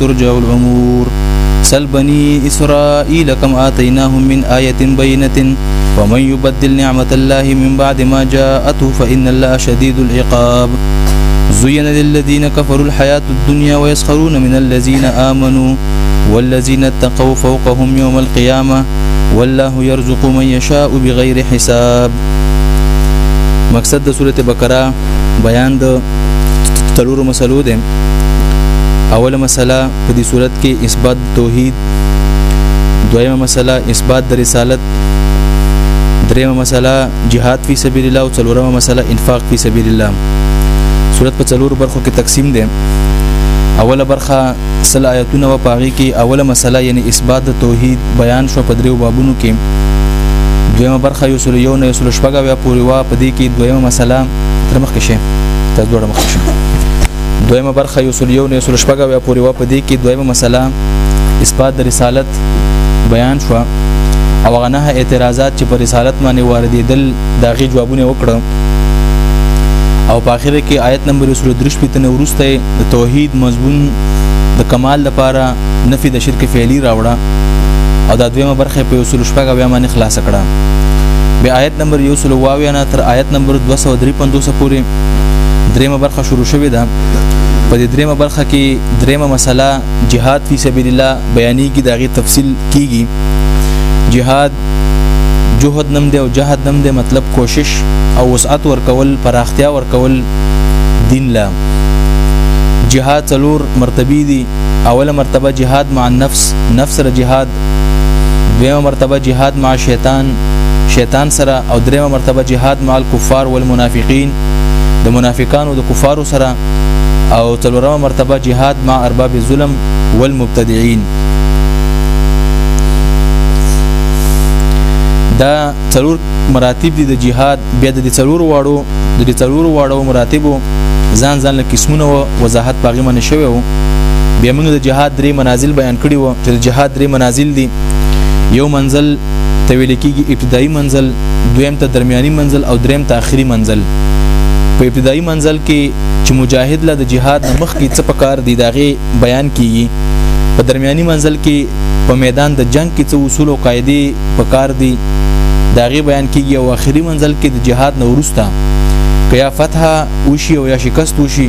ترجع الأمور سل بني إسرائيل كم آتيناهم من آية بينة ومن يبدل نعمة الله من بعد ما جاءته فإن الله شديد العقاب زين للذين كفروا الحياة الدنيا ويسخرون من الذين آمنوا والذين اتقوا فوقهم يوم القيامة والله يرزق من يشاء بغير حساب مقصد سورة سورته بیان د تلورو مسلو ده اوله مسله په دې صورت کې اثبات توحید دویمه مسله اثبات د رسالت دریمه مسله جهاد فی سبیل الله او څلورمه مسله انفاق فی سبیل الله صورت په څلور برخو کې تقسیم ده اوله برخه سل آیتونه و په هغې کې اوله مسله یعنی اثبات د توحید بیان شو په دریو بابونو کې دویمه برخه یو سل یو نه یو سل شپږ اویا پورې وه په دې کې دویمه مسله تر مخکې شي تر دوړه مخکې شي دویمه برخه یو سل یو نه یو سل شپږ اویا پورې وه په دې کې دویمه مسله اثبات د رسالت بیان شو او هغه نه اعتراضات چې پر رسالت باندې واردېدل دا غي جوابونه وکړه او په اخر کې آیت نمبر 23 پتنه ورسته د توحید مضمون د کمال لپاره نفي د شرک فعلی راوړه او دا دویمه برخه په اصول شپږه بیا باندې خلاص کړه به آیت نمبر یو سل واویا نه تر آیت نمبر 253 پورې دریمه برخه شروع شوې ده په دې دریمه برخه کې دریمه مسله جهاد فی سبیل الله بیانې کې داغه تفصیل کیږي جهاد جهد نم دی او جهد نم دی مطلب کوشش او وسعت ورکول پراختیا ورکول دین لا جهاد څلور مرتبه دي اوله مرتبه جهاد مع النفس نفس سره جهاد دویمه مرتبه جهاد مع شیطان شیطان سره او دریمه مرتبه جهاد مع الكفار والمنافقین د منافقانو د کفارو سره او څلورمه مرتبه جهاد مع ارباب الظلم والمبتدعين دا څلور مراتب دي د جهاد بیا د څلور واړو د څلور واړو مراتبو ځان ځان له قسمونه و وضاحت پاغي منه شوی وو بیا موږ د جهاد درې منازل بیان کړی وو چې د جهاد درې منازل دي یو منزل تویل کېږي ابتدایي منزل دویم ته درمیاني منزل او دریم ته آخري منزل په ابتدایي منزل کې چې مجاهد له د جهاد مخکې څه پکار دي داغه بیان کیږي په درمیاني منزل کې په میدان د جنگ کې څه اصول او قاعده په کار دي دا غي بیان کیږي او اخري منزل کې د جهاد نه ورسته که یا فتح وشي او یا شکست وشي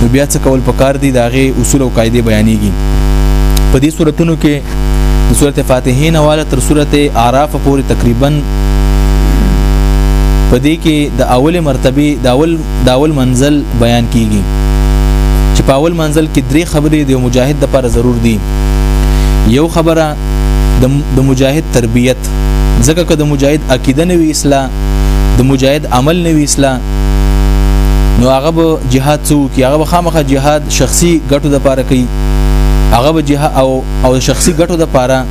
نو بیا څه کول په کار دي دا غي اصول او قاعده بیانېږي په دې صورتونو کې د سورته فاتحه نه والا تر سورته اعراف پورې تقریبا په دې کې د اول مرتبه د اول د اول منزل بیان کیږي چې په اول منزل کې درې خبرې د مجاهد لپاره ضرور دي یو خبره د مجاهد تربیت ځکه که د مجاهد عقیده نه وي اصلاح د مجاهد عمل نه وي اصلاح نو هغه به جهاد څوک هغه به خامخه جهاد شخصي ګټو لپاره کوي هغه به جهاد او او شخصي ګټو لپاره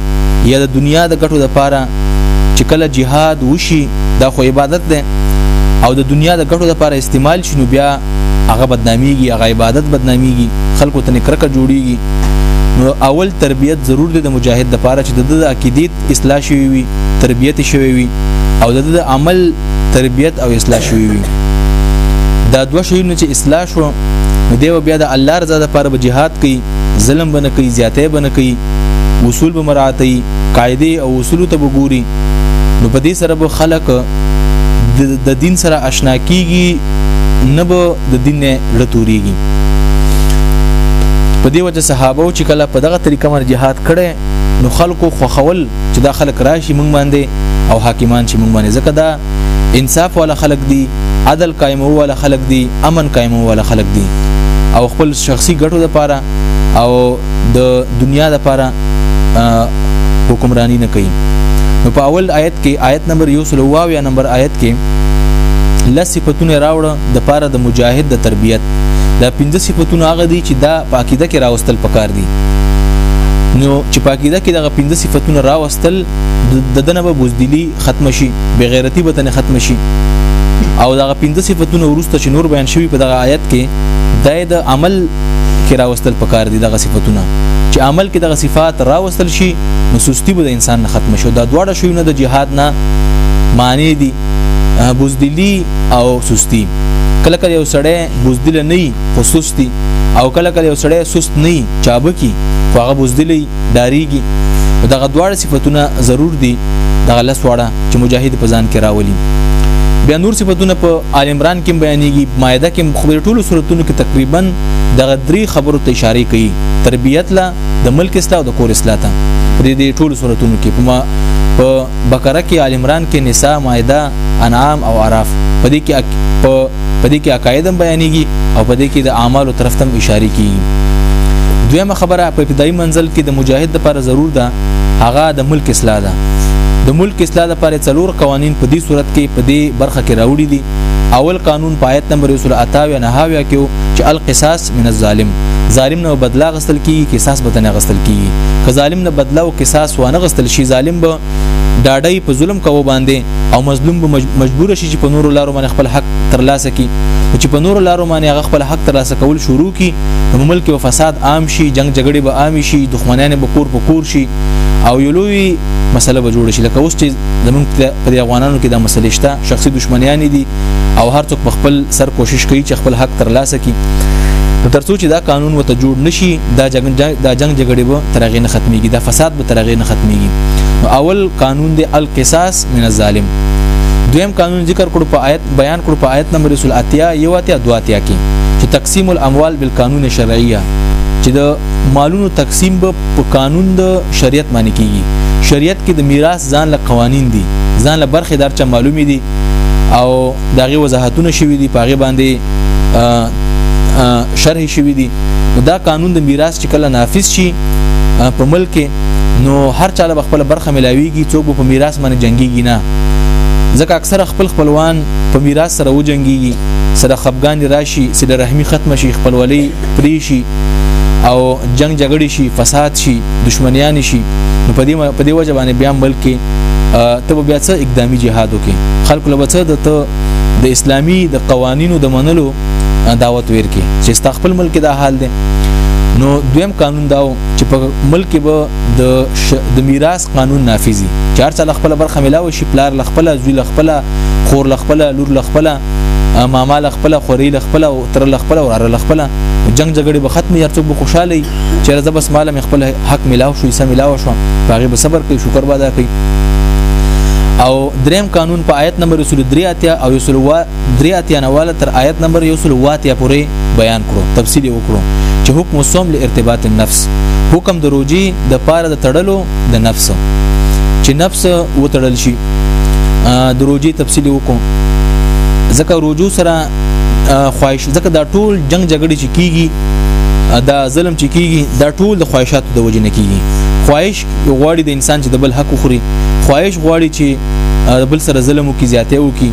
یا د دنیا د ګټو لپاره چې کله جهاد وشي دا خو عبادت ده او د دنیا د ګټو لپاره استعمال شي نو بیا هغه بدناميږي هغه عبادت بدناميږي خلکو ته نکرکه جوړيږي نو اول تربيت ضرور دی د مجاهد لپاره چې د عقیدت اصلاح شوی وي تربيت شوی وي او د عمل تربيت او اصلاح شوی وي دا دوه شیونه چې اصلاح شو نو دی بیا د الله رضا لپاره به jihad کوي ظلم به نه کوي زیاتی به نه کوي اصول به مراعاتي قاعده او اصول ته به ګوري نو په دې سره به خلک د دین سره آشنا کیږي نه به د دین نه لټوريږي په دې وجه صحابه چې کله په دغه طریقه باندې jihad کړي نو خلکو خوخول چې دا خلک راشي مونږ باندې او حاکمان چې مونږ باندې زکه دا انصاف والا خلک دي عدل قائمو والا خلک دي امن قائمو والا خلک دي او خپل شخصي ګټو لپاره او د دنیا لپاره حکمرانی نه کوي نو په اول آیت کې آیت نمبر 100 یا نمبر آیت کې لس صفاتونه راوړه د پاره د مجاهد د تربیت دا پنځه صفاتونه هغه دي چې دا پاکیده کې راوستل پکار دي نو چې پاکیده کې دغه پنځه صفاتونه راوستل د دنه به بوزدلی ختم شي بغیرتی به تنه ختم شي او دا پنځه صفاتونه ورسته چې نور بیان شوی په دغه آیت کې دای د عمل کې راوستل پکار دي دغه صفاتونه چې عمل کې دغه صفات راوستل شي نو سستی به د انسان نه ختم شي دا دواړه شوی نه د جهاد نه معنی دي بوزدلی او سستی کله کله یو سړی بوزدل نه خو سستی او کله کله یو سړی سست نه چابکی خو هغه بوزدلی ډاریږي دغه دواړه صفاتونه ضرور دي دغه لس واړه چې مجاهد په ځان کې راولي بیا نور صفاتونه په آل عمران کې بیانېږي مائده کې خبر ټولو صورتونو کې تقریبا دغه درې خبرو ته اشاره کوي تربیت لا د ملک اصلاح او د کور اصلاح ته دې دې ټولو صورتونو کې په په بقره کې آل عمران کې نساء مائده انعام او عراف په دې کې په په دې کې عقاید هم بیانېږي او په دې کې د اعمالو طرف ته اشاره کیږي دویمه خبره په ابتدایي منزل کې د مجاهد لپاره ضرور ده هغه د ملک اصلاح ده د ملک اصلاح لپاره څلور قوانین په دې صورت کې په دې برخه کې راوړي دي اول قانون پایت نمبر 128 نه هاویا کې چې القصاص من الظالم ظالم نه بدلا غستل کیږي قصاص به نه غستل کیږي که ظالم نه بدلا او قصاص وانه غستل شي ظالم به ډاډه یې په ظلم کوو باندې او مظلوم به مجبور شي چې په نورو لارو باندې خپل حق ترلاسه کړي چې په نورو لارو باندې هغه خپل حق ترلاسه کول شروع کړي نو ملک او فساد عام شي جنگ جګړې به عام شي دښمنان به کور په کور شي او یو لوی مسله به جوړ شي لکه اوس چې زمونږ په افغانانو کې دا مسلې شته شخصي دښمنیان دي او هر څوک په خپل سر کوشش کوي چې خپل حق ترلاسه کړي ترڅو چې دا قانون وته جوړ نشي دا جنگ دا جنگ جګړې به ترغه نه ختميږي دا فساد تر هغه نه ختميږي نو اول قانون دی القصاص من الظالم دویم قانون ذکر کړو په آیت بیان کړو په آیت نمبر 23 یو اتیا دوا اتیا کې چې تقسیم الاموال بالقانون الشرعیه چې د مالونو تقسیم به په قانون د شریعت باندې کیږي شریعت کې د میراث ځان له قوانین دي ځان له برخې درچا معلومې دي او دغه وضاحتونه شوي دي پاغه باندې شرح شوي دي دا قانون د میراث چې کله نافذ شي په ملک کې نو هر چاله به خپل برخه ملاويږي څوک به په میراث باندې جنگيږي نه ځکه اکثره خپل خپلوان په میراث سره وجنګيږي سره خفګان راشي سره رحمي ختم شي خپلولي پري شي او جنگ جګړې شي فساد شي دشمنيان شي نو په دې په دې وجه باندې بیا ملک کې ته بیا څه اقدامي جهاد وکې خلکو لبڅه د ته د اسلامي د قوانینو د منلو دعوت ورکي چې ستا خپل ملک دا حال دی نو دویم قانون دا چې په ملک به د ش... د میراث قانون نافذي چې هر څل خپل برخه ملاوي شي پلار لخپل زوی لخپل خور لخپل لور لخپل ماما لخپل خوري لخپل او تر لخپل او ار لخپل جنگ جګړه به ختمي هرڅوک به خوشاله چې رضا بس مال مې خپل حق ملاو شو سم ملاو شو هغه به صبر کوي شکر به ادا کوي او دریم قانون په آیت نمبر 3 او 3 درې اتیا نواله تر آیت نمبر یو سل واتیا پورې بیان کړو تفصیل وکړو چې حکم الصوم لارتباط النفس حکم د روجي د پاره د تړلو د نفس چې نفس وتړل شي د روجي تفصیل وکړو ځکه روجو سره خواهش ځکه دا ټول جنگ جګړې چې کیږي دا ظلم چې کیږي دا ټول د خواهشاتو د وجې نه کیږي خواهش غواړي د انسان چې د بل حق خوري خواهش غواړي چې د بل سره ظلم وکړي زیاته وکړي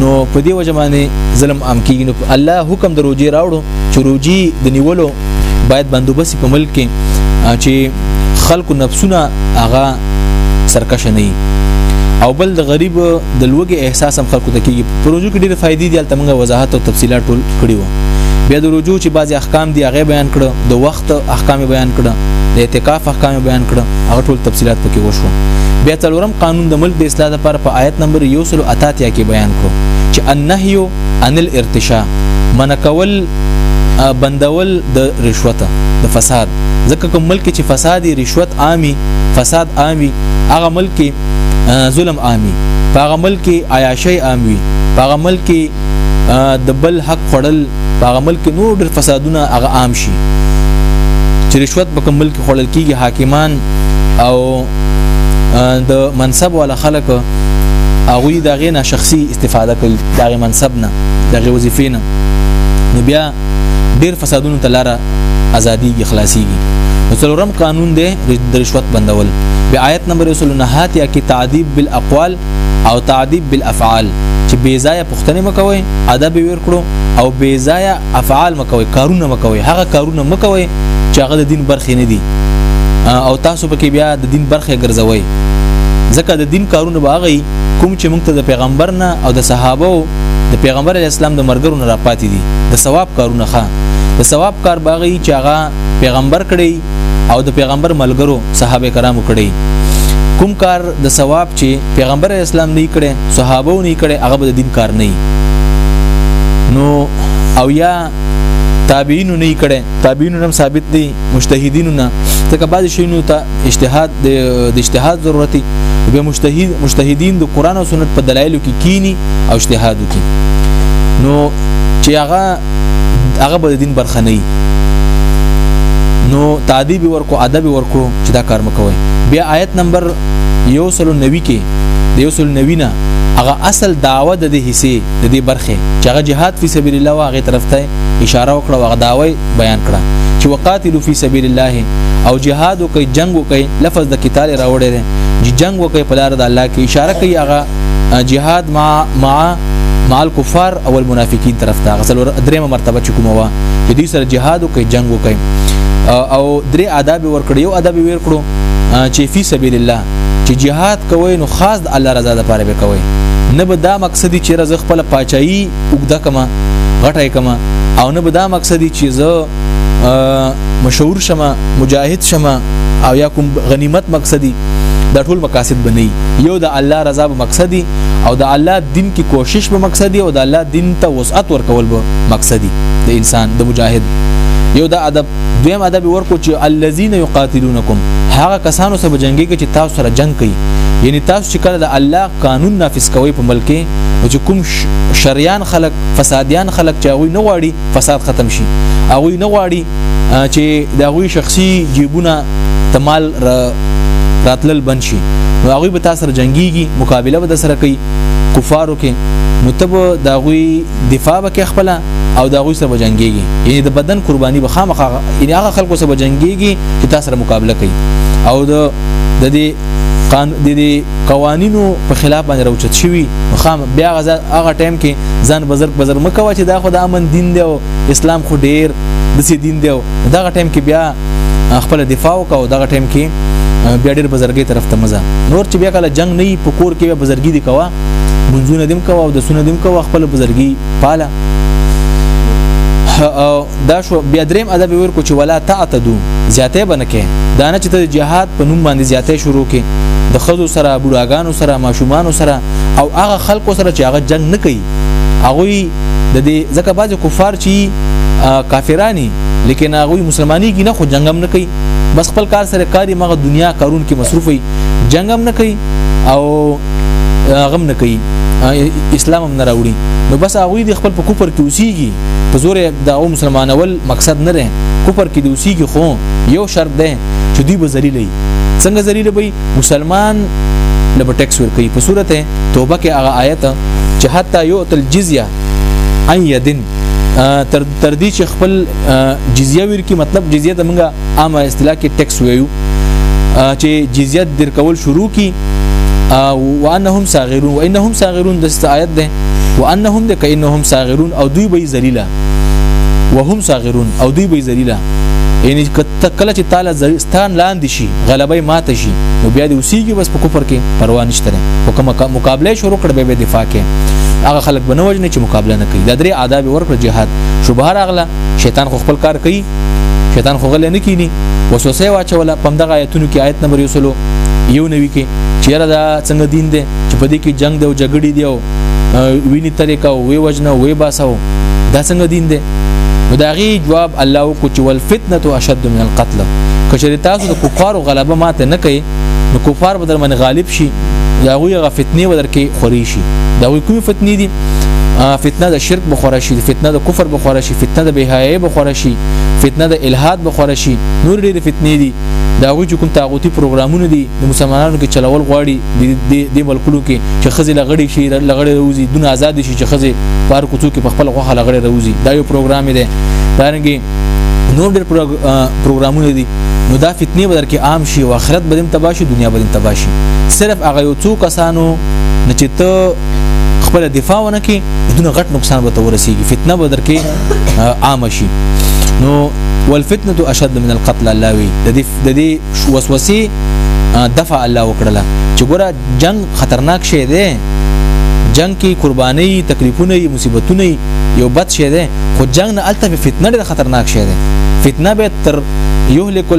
نو په دې وجه باندې ظلم عام کیږي نو الله حکم د روجي راوړو چې روجي د نیولو باید بندوبست په ملک کې چې خلکو نفسونه هغه سرکشه نه او بل د غریب د لوګي احساس هم خلکو ته کیږي پروژو کې ډېر فائدې دي تل موږ وضاحت او تفصيلات ټول کړی وو بیا د رجوع چې بعضی احکام دی هغه بیان کړو د وخت احکام بیان کړه د اعتکاف احکام بیان کړه هغه ټول تفصيلات پکې وشو بیا څلورم قانون د ملک د اصلاح لپاره په آیت نمبر 183 کې بیان کړو چې النهي عن الارتشاء من کول بندول د رشوت د فساد ځکه کوم ملک چې فساد رشوت عامي فساد عامي هغه ملک ظلم عامي هغه ملک عیاشي عامي هغه ملک د بل حق خړل په هغه ملک کې نور ډېر فسادونه هغه عام شي چې رشوت په کوم ملک خوړل کیږي حاکمان او د منصب ولا خلک هغه د غینا شخصي استفاده کوي د منصب نه د غي وظیفې نه نو بیا ډیر فسادونو ته لاره ازادي خلاصيږي نو څلورم قانون دی د رشوت بندول بیا آیت نمبر 29 یا کې تعذيب بالاقوال او تعذيب بالافعال چې بې ځای پښتنه مکوي ادب ویر کړو او بی ځای افعال مکوي کارونه مکوي هغه کارونه مکوي چې هغه د دین برخې نه دي او تاسو پکې بیا د دین برخې ګرځوي ځکه د دین کارونه باغی کوم چې موږ ته د پیغمبر نه او د صحابه د پیغمبر اسلام د مرګرو نه راپاتې دي د ثواب کارونه ښه د ثواب کار باغی چې هغه پیغمبر کړی او د پیغمبر ملګرو صحابه کرامو کړی کوم کار د ثواب چې پیغمبر اسلام نه کړي صحابه نه کړي هغه به د دین کار نه نو او یا تابعین نه کړي تابعین هم ثابت دي مجتهدین نه ځکه بعضی شینو ته اجتهاد د اجتهاد ضرورتي به مجتهد مجتهدین د قران او سنت په دلایلو کې کی کینی او اجتهاد کوي نو چې هغه هغه به د دین برخه نه نو تعذیب ورکو ادب ورکو چې دا کار مکوي بیا آیت نمبر 190 کې د 190 نه هغه اصل داوا د دې حصے د دې برخه چې هغه جهاد فی سبیل الله واغې طرف ته اشاره وکړه هغه داوی بیان کړه چې وقاتلو فی سبیل الله او جهاد او کوي جنگ او کوي لفظ د قتال راوړی دی چې جنگ او کوي په لار د الله کې اشاره کوي هغه جهاد مع مع مع الكفار او المنافقین طرف ته غسل درېمه مرتبه چې کومه وا چې دوی سره جهاد وکړي جنگ وکړي او درې آداب ورکړي یو آداب ور کړو چې فی سبیل الله چې جهاد کوي نو خاص د الله رضا لپاره به کوي نه به دا مقصدی چې رزق خپل پاچایي وګدا کما غټه کما او نه به دا مقصدی چې زه مشهور شمه مجاهد شمه او یا کوم غنیمت مقصدی دا ټول مقاصد بنئ یو د الله رضا به مقصدی او د الله دین کې کوشش به مقصدی او د الله دین ته وسعت ورکول به مقصدی د انسان د مجاهد یو د ادب دویم ادب ورکو چې الذين يقاتلونكم هغه کسانو سره جنگي کې چې تاسو سره جنگ کوي یعنی تاسو چې کله د الله قانون نافذ کوي په ملک کې چې کوم شریان خلق فسادیان خلق چې هغه نه واړي فساد ختم شي هغه نه غواړي چې د هغه شخصي جیبونه تمال را راتلل بند شي نو هغه به تاسو سره جنگيږي مقابله به سره کوي کفارو کې نو تب دا غوي دفاع وکي خپل او دا غوي سره جنگيږي یعنی د بدن قرباني به خامخا یعنی هغه خلکو سره جنگيږي چې تاسو سره مقابله کوي او د د دې قان د دې قوانینو په خلاف باندې راوچت شوی خام بیا غزا هغه ټایم کې ځان بزرګ بزر مکوه چې دا خو د امن دین دی او اسلام خو ډیر د سې دین دی او دا ټایم کې بیا خپل دفاع وکاو دا ټایم کې بیا ډیر بزرګي طرف ته مزه نور چې بیا کله جنگ نه په کور کې بیا بزرګي دی کوه منځونه دیم کوه او د سونه دیم کوه خپل بزرګي پاله او دا شو بیا دریم ادب ورکو چې ولا تعتدو زیاتې بنکې دا نه چې ته جهاد په نوم باندې زیاتې شروع کې د خزو سره بډاګانو سره ماشومانو سره او هغه خلکو سره چې هغه جنگ نه کوي هغه د دې ځکه بعض کفار چې کافرانی لیکن هغه مسلمانۍ کې نه خو جنگم نه کوي بس خپل کار سره کاری مغه دنیا کارون کې مصروف وي جنگم نه کوي او غم نه کوي اسلام هم نه راوړي نو بس هغه د خپل په کوپر کې اوسيږي په زور د او مسلمانول مقصد نه رې کفر کې دوسی کې خو یو شرط ده چې دوی به ذلیل وي څنګه ذلیل وي مسلمان لبه ټیکس ور کوي په صورت توبه کې هغه آیت چې حتی یو تل جزیه ان یدن تر تر دې چې خپل جزیه ورکی مطلب جزیه د منګه عامه اصطلاح کې ټیکس ویو چې جزیت در کول شروع کی وانهم صاغرون وانهم صاغرون د آیت ده وانهم د کینهم صاغرون او دوی به ذلیلہ وهم صاغرون او دوی به ذلیلہ یعنی کله چې تعالی زستان لاندې شي غلبې ماته شي نو بیا دې اوسېږي بس په کفر کې پروا نشته او کومه مقابله شروع کړ به دفاع کې هغه خلک بنوجنه چې مقابله نه کوي د درې آداب ورکړ جهاد شوبه راغله شیطان خو خپل کار کوي شیطان خو غل نه کینی وسوسه واچوله په دغه آیتونو کې آیت نمبر یو سلو یو نوي کې چیرې دا څنګه دین دی چې په دې کې جنگ دی او جګړې دی او ویني طریقه او وی وجنه او وی باسو دا څنګه دین دی نو دا غي جواب الله کو چې ول فتنه اشد من القتل کچې تاسو د کفارو غلبه ماته نه کوي نو کفار به در من غالب شي دا غوی غ فتنه ودر کې خوري شي دا غوی کوم فتنه دي فتنه د شرک بخورا شي فتنه د کفر بخورا شي فتنه د بهایې به خوره شي فتنه د الحاد به خوره شي نور ډېر فتنې دي دا غوي چې کوم تاغوتی پروګرامونه دي د مسلمانانو کې چلول غواړي د د ملکونو کې چې خزي لغړي شي لغړي روزي دون آزاد شي چې خزي پار کوڅو کې په خپل غوخه لغړي روزي دا یو پروګرام دی دارنګي نور ډېر پروګرامونه دي نو دا فتنې بدر کې عام شي او آخرت بدیم تباشي دنیا بدیم تباشي صرف هغه یو څو کسانو چې ته خپل دفاع ونه کې دونه غټ نقصان به تورسیږي فتنه به درکې عام شي نو والفتنه اشد من القتل الله وی د دې د دې وسوسې دفع الله وکړه چې ګوره جنگ خطرناک شی دی جنگ کې قرباني تکلیفونه مصیبتونه یو بد شی دی خو جنگ نه الته فتنه ډېر خطرناک شی دی فتنه به تر یهلک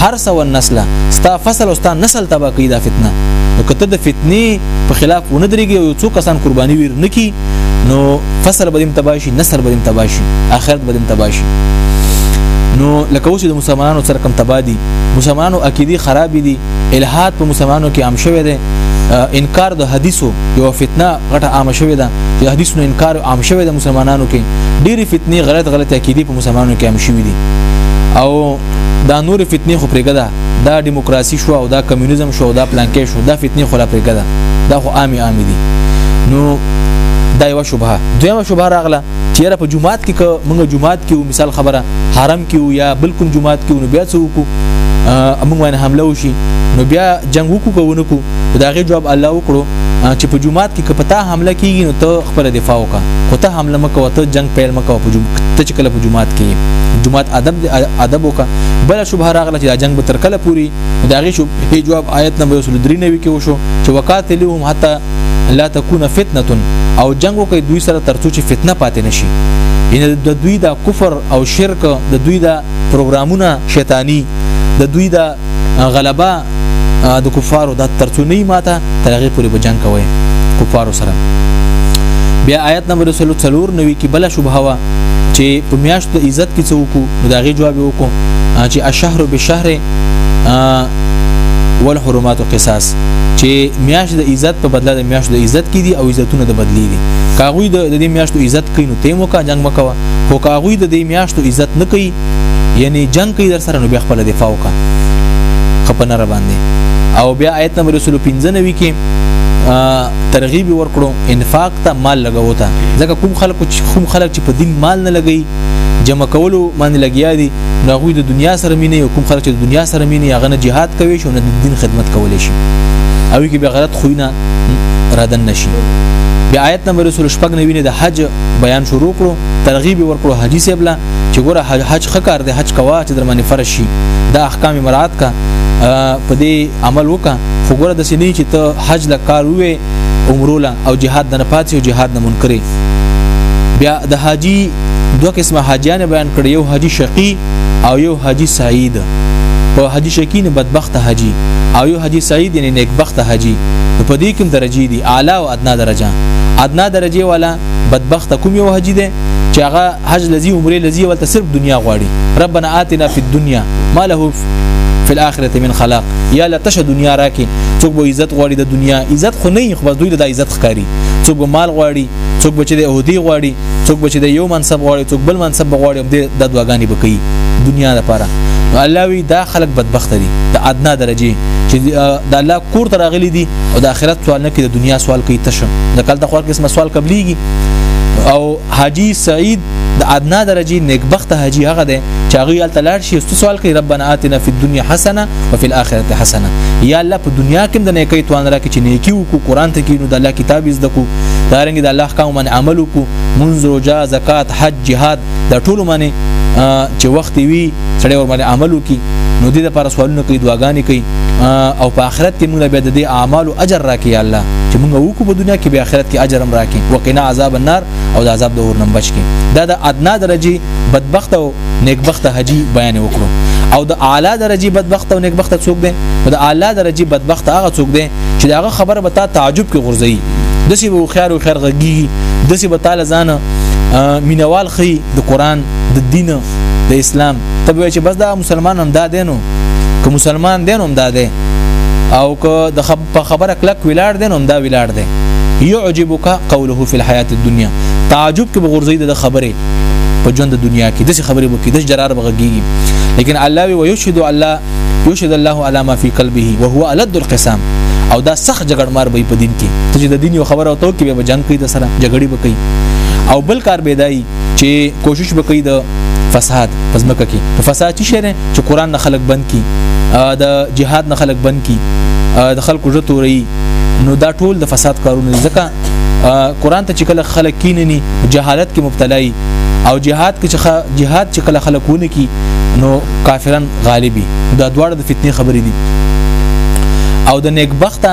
حرس او النسل ستا فصل او ستا نسل تبا کوي دا فتنه نو کته د فتنې په خلاف ونه درېږي او څو کسان قرباني ویر نکي نو فصل بدیم تباشي نسل بدیم تباشي اخرت بدیم تباشي نو لکه اوس د مسلمانانو سره کم تبادي مسلمانانو عقيدي خراب دي الہات په مسلمانانو کې عام شوی دی انکار د حدیثو یو فتنه غټه عام شوی ده د حدیثونو انکار عام شوی ده مسلمانانو کې ډېری فتنې غلط غلط عقيدي په مسلمانانو کې عام شوی دي او دا نور فتنې خو پرېګه ده دا دیموکراسي شو او دا کمیونیزم شو دا پلانکې شو دا فتنې خو لا پرېګه ده دا خو عامي عامي دي نو دا یو شوبه دویمه شوبه راغله چې را په جمعات کې که موږ جمعات کې مثال خبره حرم کې یا بل کوم جمعات کې نو بیا څوک موږ باندې حمله وشي نو بیا جنگ وکړو کو خو دا غي جواب الله وکړو چې په جمعات کې کپتا حمله کیږي نو ته خپل دفاع وکړه خو ته حمله مکو ته جنگ پیل مکو په جمعات ته چې کله په جمعات کې جمعات ادب ادب وکړه بل شوبه راغله چې دا جنگ به تر کله پوری دا غي شوبه جواب آیت نمبر 23 نوي کې وشو چې وقاتلهم حتا لا تكون فتنه او جنگ وکړي دوی سره ترڅو چې فتنه پاتې نشي ان د دوی دا کفر او شرک د دوی دا پروګرامونه شیطانی د دوی دا غلبه د کفارو د ترڅونی ماته تر هغه پورې به جنگ کوي کفارو سره بیا آیت نمبر 34 نوي کې بل شوبه وا چې په میاشت د عزت کې څوک نو دا غي جواب وکړو چې الشهر بالشهر والحرمات قصاص چې میاش د عزت په بدله د میاش د عزت کې دي او عزتونه د بدلی دي کاغوی د دې میاشتو عزت کوي نو تیمو کا جنگ مکوه خو کاغوی د دې میاشتو عزت نه کوي یعنی جنگ کوي در سره نو بیا خپل دفاع وکړه خپنه را باندې او بیا آیت نمبر 195 کې ترغیب ورکړو انفاق ته مال لګاو ته ځکه کوم خلک کوم خلک چې په دین مال نه لګي جمع کولو باندې لګیا دي نو هغه د دنیا سره مینه او کوم خلک چې د دنیا سره مینه هغه نه jihad کوي شو نه د دین خدمت کولی شي او کې به غلط خوینه رادن نشي بیا آیت نمبر 199 د حج بیان شروع کړو ترغیب ورکړو حدیث ابلا چې ګوره حج ښه کار دی حج کوا چې در باندې فرض شي دا احکام مراد کا په دې عمل وکا خو ګوره د سینې چې ته حج لا کار وې عمره لا او جهاد نه پاتې او جهاد نه منکرې بیا د حاجی دوه قسمه حاجیان بیان کړ یو حاجی شقی او یو حاجی سعید په حاجی شقی نه بدبخت حاجی او یو حاجی سعید یعنی نیکبخت حاجی په دې کوم درجه دي اعلی او ادنا درجه ادنا درجه والا بدبخت کوم یو حاجی دی چې هغه حج لذي عمره لذي ولته صرف دنیا غواړي ربنا آتنا فی الدنیا ما له فی الاخره من خلاق یا لتش دنیا راکې څوک به عزت غواړي د دنیا عزت خو نه خو دوی د عزت ښکاری څوک به مال غواړي څوک به چې د عہدی غواړي څوک به چې د یو منصب غواړي څوک بل منصب غواړي د دواګانی به کوي دنیا لپاره نو الله وی دا خلک بدبخت دي د ادنا درجه چې د الله کور ته راغلي دي او د آخرت سوال نه کوي د دنیا سوال کوي تشه د کله د خور قسمه سوال قبليږي او حاجی سعید د ادنا درجه نیکبخت حاجی هغه دی چې هغه یال تلار شي است سوال کوي ربنا آتنا فی الدنیا حسنه وفي الاخره حسنه یا الله په دنیا کې د نیکی توان راکړي چې نیکی وکړو قران ته کینو د الله کتاب زده کو دارنګ د الله احکام باندې عمل وکړو منځ روزه زکات حج جهاد د ټولو باندې چې وخت وي سړی ور باندې عمل وکړي نو دې لپاره سوالونه کوي دعاګانې کوي او په آخرت کې موږ به د دې اعمال اجر راکې یا الله چې موږ وکړو په دنیا کې به آخرت کې اجر هم راکې وقنا عذاب النار او د عذاب د اور نه بچ کې دا د ادنا درجه بدبخت او نیکبخت حجی بیان وکړو او د اعلی درجه بدبخت او نیکبخت څوک دی او د اعلی درجه بدبخت هغه څوک دی چې داغه خبره به تا تعجب کې غورځي دسی به خیر او خیر غږي دسی به تعالی ځان مینوال خي د قران د دین د اسلام ته به چې بس دا مسلمان هم دا دینو که مسلمان دینو هم دا دی او که د خب په خبره کلک ویلاړ دی نو دا ویلاړ دی يعجبك قوله في الحياه الدنيا تعجب کې بغورځي د خبره په ژوند د دنیا کې دغه خبره وکړي د جرار بغږي لیکن الله وی یشهد الله یشهد الله على ما في قلبه وهو الد القسام او دا سخت جګړمار به په دین کې ته چې د دین یو خبره او تو کې به جنگ کوي د سره جګړې به کوي او بل کار به دای چې کوشش وکړي د فساد پس مکه کې نو فساد چې شری چې قران نه خلق بند کی د جهاد نه خلق بند کی د خلکو ژوند توري نو دا ټول د فساد کارونه ځکه قران ته چې کله خلک کینني جهالت کې مبتلا وي او جهاد کې چې جهاد چې کله خلک ونه کی نو کافرن غالبي دا دواړه د فتنې خبرې دي او د نیکبخته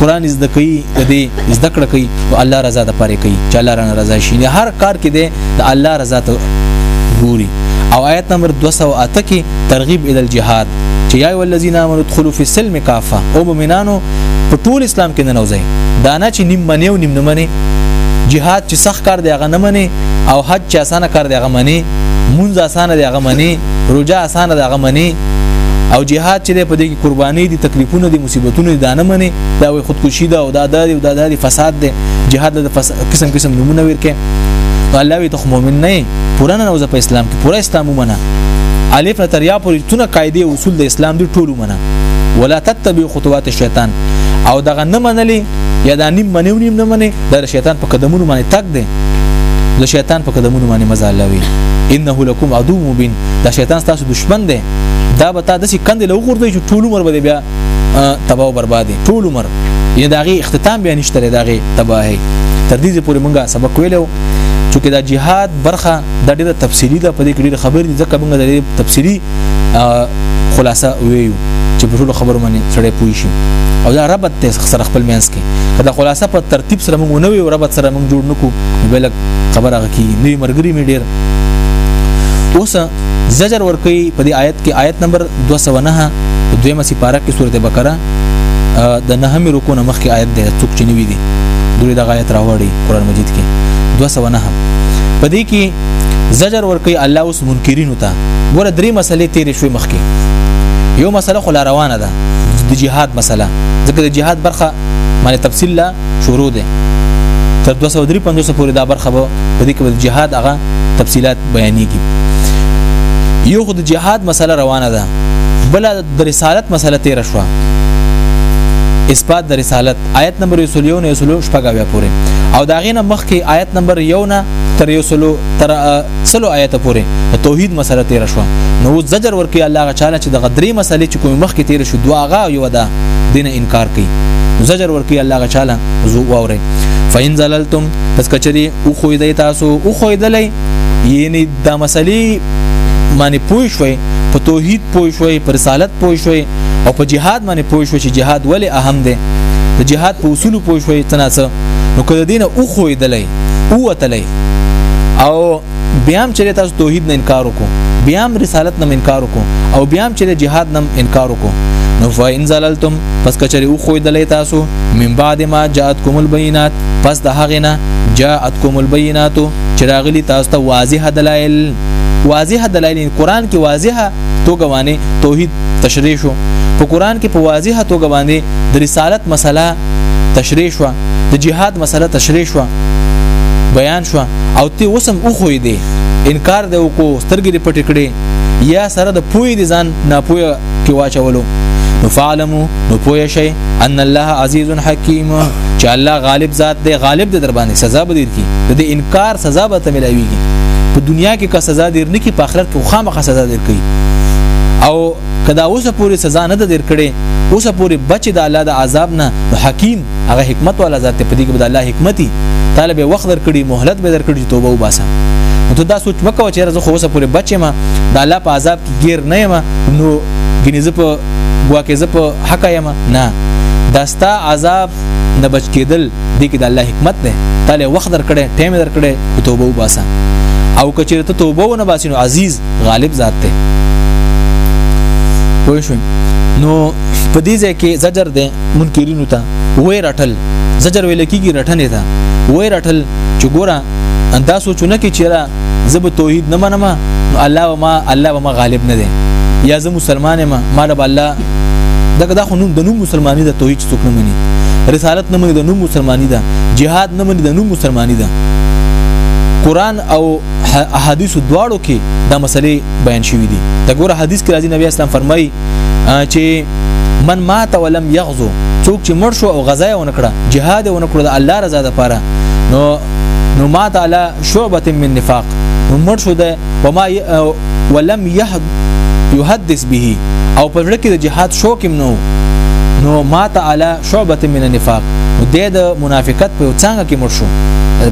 قران زده کوي د دې زده کړه کوي او الله رضا ته پاره کوي چې الله رانه رضا شي هر کار کې دی د الله رضا ته ګوري او آیت نمبر 208 کې ترغیب ال الجهاد چې یا ولذین امنوا ادخلوا فی السلم کافه او مؤمنانو په ټول اسلام کې نه نوځي دا نه چې نیم منی او نیم نه منی جهاد چې سخت کار دی هغه نه منی او حج چې اسانه کار دی هغه منی مونږ اسانه دی هغه منی روزه اسانه دی هغه منی او جهاد چې په دې کې قرباني دي تکلیفونه دي مصیبتونه دا نه مني دا وي خودکشي ده او دا د او دا د فساد ده جهاد له قسم قسم نمونه ورکه الله وي ته مؤمن نه پوره نه په اسلام کې پوره اسلام ومنه الف نه تریا پورې تونه قاعده اصول د اسلام دی ټول ومنه ولا تتبع خطوات الشیطان او دغه نه منلې یا دا نیم منو نیم نه منې د شیطان په قدمونو باندې تک دی د شیطان په قدمونو باندې مزه الله وي انه لکم عدو مبین دا شیطان ستاسو دشمن دی دا به تا د سې کندې له وغورځي چې ټول عمر به بیا تباہ او برباد ټول عمر یې داغي اختتام بیا نشته لري داغي تباہي تر دې پورې مونږه سبق ویلو چې دا جهاد برخه د ډېره تفصیلی ده په دې کې ډېر خبرې دي ځکه مونږ د ډېر تفصیلی خلاصه ویو چې په ټول خبرو باندې سره پوي شي او دا ربط ته سره خپل مینس کې کله خلاصه په ترتیب سره مونږ نه وی ربط سره مونږ جوړ نکو بلک خبره غکی نوی مرګري مې ډېر اوس زجر ورکوي په دې آیت کې آیت نمبر 209 په دویمه سپاره کې سورته بقره د نهمې رکو نه مخکې آیت دی څوک چې نوی دی دوی د آیت راوړي قران مجید کې 209 په دې کې زجر ورکوي الله اوس منکرینو ته ور درې مسلې تیرې شوې مخکې یو مسله خو روانه ده د جهاد مسله ځکه د جهاد برخه معنی تفصیل لا شروع ده تر 253 پورې دا برخه به په دې کې د جهاد هغه تفصيلات بیانېږي یو خو د جهاد مسله روانه ده بل د رسالت مسله تیر شو اثبات د رسالت آیت نمبر 21 نه 26 بیا پورې او دا غینه مخکې آیت نمبر 1 نه تر یو سلو تر سلو آیت پورې توحید مسله تیر شو نو زجر ورکړي الله غا چاله چې د غدري مسلې چې کوم مخکې تیر شو دواغه یو ده دینه انکار کوي زجر کوي الله غچاله زو واوري فین زللتم پس کچری او خو دی تاسو او خو دلی یعنی دا مسلې معنی پوه شوي په توحید پوه شوي پر رسالت پوه شوي او په جهاد باندې پوه شوي چې جهاد ولی اهم دی د جهاد په اصول پوه شوي تناسه نو کله دینه او خو دلی او وتلی او بیا هم چې تاسو توحید نه انکار وکړو بیا هم رسالت نه انکار وکړو او بیا هم چې جهاد نه انکار وکړو نو فإن زللتم پس کچری او خو دلې تاسو من بعد ما جاءتكم البينات پس د هغه نه جاءتكم البينات چې راغلي تاسو ته واضح دلایل واضح دلایل قرآن کې واضحه توګه باندې توحید تشریح شو په قرآن کې په واضحه توګه باندې د رسالت مسله تشریح شو د جهاد مسله تشریح شو بیان شو او تی وسم او خو دی انکار دی وکړو سترګې دې پټې کړې یا سره د پوی دي ځان ناپوی کې واچولو نو فعلمو نو پوه شئ ان الله عزیز حکیم چې الله غالب ذات دی غالب دی در باندې سزا به درکړي د دې انکار سزا به ته ملويږي په دنیا کې که سزا دیر نه کې په آخرت کې خامخا سزا دیر کوي او کدا اوسه پوری سزا نه درکړي اوسه پوری بچ د الله د عذاب نه حکیم هغه حکمت والا ذات په دې کې به د الله حکمتي طالب وخت درکړي مهلت به درکړي توبه وباسه نو ته دا سوچ مکو چې زه خو اوسه پورې بچم د الله په عذاب کې گیر نه یم نو ګینې زه په ګواکې زه په حق یم نه داستا عذاب نه بچ کېدل دې کې د الله حکمت ده تعالی وخت درکړي ټیم درکړي توبه وباسه او کچې ته توبه ونه باسي نو عزیز غالب ذات ده پوه شو نو په دې ځای کې زجر ده منکرینو ته وې رټل زجر ویل کیږي رټنې ته وې رټل چې ګوره دا سوچونه کې چیرې زب توحید نه منم نو الله و ما الله و ما غالب نه دی یا زه مسلمان ما ما رب الله دغه د خنوم د نوم مسلمانی د توحید څوک نه مني رسالت نه مني د نوم مسلمانی ده جهاد نه مني د نوم مسلمانی ده قران او احادیث دواړو کې دا مسلې بیان شوې دي دا ګوره حدیث کې راځي نبی اسلام فرمایي چې من مات ولم یغزو څوک چې مړ شو او غزا یې ونکړه جهاد یې ونکړو د الله رضا لپاره نو نو ما تعالی شعبه من نفاق نو مړ شو ده وما ي... ولم يهد يحدث به او په لړ کې د جهاد شوق هم نو نو ما تعالی شعبه من النفاق د د منافقت په څنګه کې مړ شو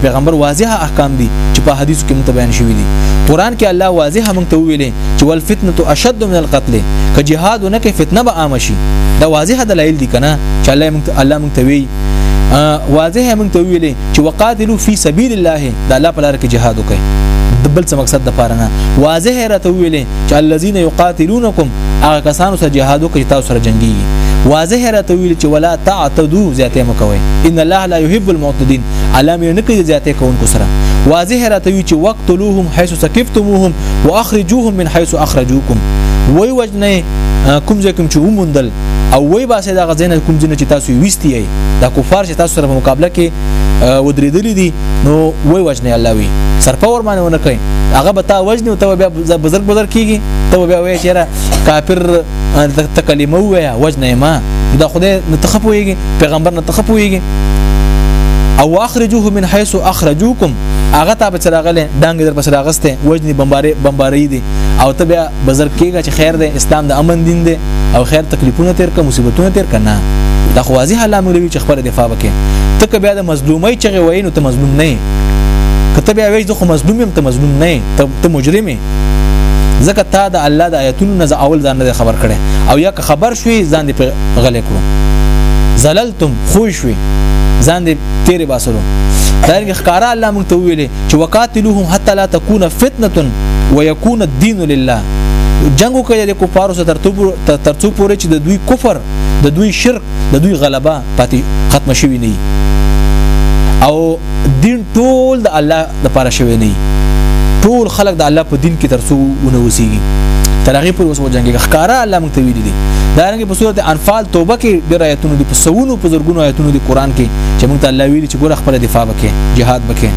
پیغمبر واضح احکام دي چې په حدیث کې متبین شوی دي قران کې الله واضح مونږ ته ویلي چې ول فتنه اشد من القتل که جهاد نه کې فتنه به عام شي دا واضح دلایل دي کنه چې الله مونږ الله مونږ ته وی واضح مونږ ته ویلې چې وقاتلو فی سبیل الله دا الله په لار کې جهاد وکړي د بل څه مقصد د پاره نه واضح راته ویلې چې الذين يقاتلونكم هغه کسانو سره جهاد کوي تاسو سره جنگي واضح راته ویل چې ولا تعتدو زیاته مکوي ان الله لا يحب المعتدين الله مې نه کوي زیاتې کوونکو سره واضح راته وی چې وقتلوهم حيث سكفتموهم واخرجوهم من حيث اخرجوكم وای وجنه کوم ځای کوم چې ومندل او وای باسه دا غزنه کوم ځای چې تاسو ویستی یې دا کفار چې تاسو سره په مقابله کې ودرېدلې دي نو وای وجنه الله وی سرپه ور باندې ونه کوي هغه به تا وجنه او ته بیا بزرګ بزرګ کیږي ته بیا وای چیرې کافر ته کلمه وایه وجنه ما دا خدای نه تخپويږي پیغمبر نه تخپويږي او اخرجوه من حيث اخرجوكم هغه ته بچ راغله دانګ در پس راغسته وجنی بمباری بمباری دي او ته بیا بزر کېږي چې خیر دی اسلام د امن دین دی او خیر تکلیفونه تیر کا مصیبتونه تیر کا نه دا خو واضح علامه لوي چې خبره دفاع وکړي ته که بیا د مظلومۍ چغې وای نو ته مظلوم نه کته بیا وای زه خو مظلوم یم ته مظلوم نه ته مجرمه ځکه تا د الله د آیتونو نه اول ځان نه خبر کړي او یا که خبر شوي ځان دې غلې کړو زللتم خو شوي ځان دې تیرې باسلو دا رنګ ښکارا الله مونږ ته ویلي چې وقاتلوهم حتى لا تكون فتنه ويكون الدين لله جنگ وکړي د کفارو سره ترڅو پورې چې د دوی کفر د دوی شرک د دوی غلبه پاتې ختم شوی نه او دین ټول د الله لپاره شوی نه ټول خلک د الله په دین کې ترسو ونه وسیږي تر هغه پورې وسو جنگي ښکارا الله مونږ ته ویلي دي دا رنګ په سورته انفال توبه کې ډېر آیتونه دي په سونو په زرګونو آیتونه دي قران کې چې مونږ ته الله ویلي چې ګوره خپل دفاع وکې jihad وکې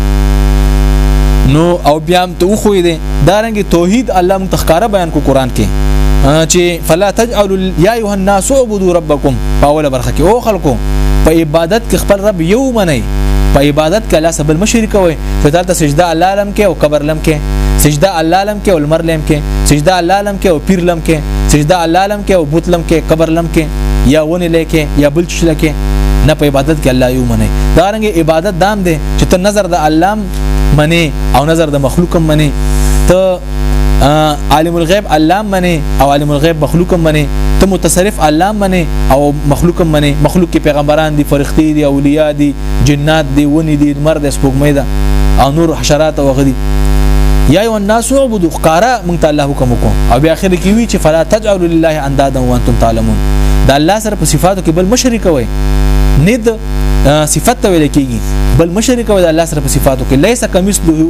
نو او بیا هم ته خو دې دا رنګ توحید الله مونږ تخکاره بیان کو قران کې چې فلا تجعلوا یا ایها الناس اعبدوا ربکم په اوله برخه کې او خلکو په عبادت کې خپل رب یو منئ په عبادت کې الله سبل مشرک وي چې دلته سجده الله لم کې او قبر لم کې سجده الله لم کې او لمر لم کې سجده الله لم کې او پیر لم کې سجده الله لم کې او بوت لم کې قبر لم کې یا ونی لکه یا بل څه لکه نه په عبادت کې الله یو منه دا رنګ عبادت دام دی چې ته نظر د الله منی او نظر د مخلوق منی ته عالم الغیب الله منی او عالم الغیب مخلوق منی ته متصرف الله منی او مخلوق منی مخلوق کې پیغمبران دي فرښتې دي اولیاء دي جنات دي ونی دي مر د سپوږمۍ ده او نور حشرات او غدي یا ایو الناس عبدو خکارا مونږ ته الله حکم وکړو او بیا اخر کې وی چې فلا تجعلوا لله اندادا وانتم تعلمون دا الله سره په صفاتو کې بل مشرک وي ند صفت ویل کېږي بل مشرک وي الله سره په صفاتو کې ليس کمثله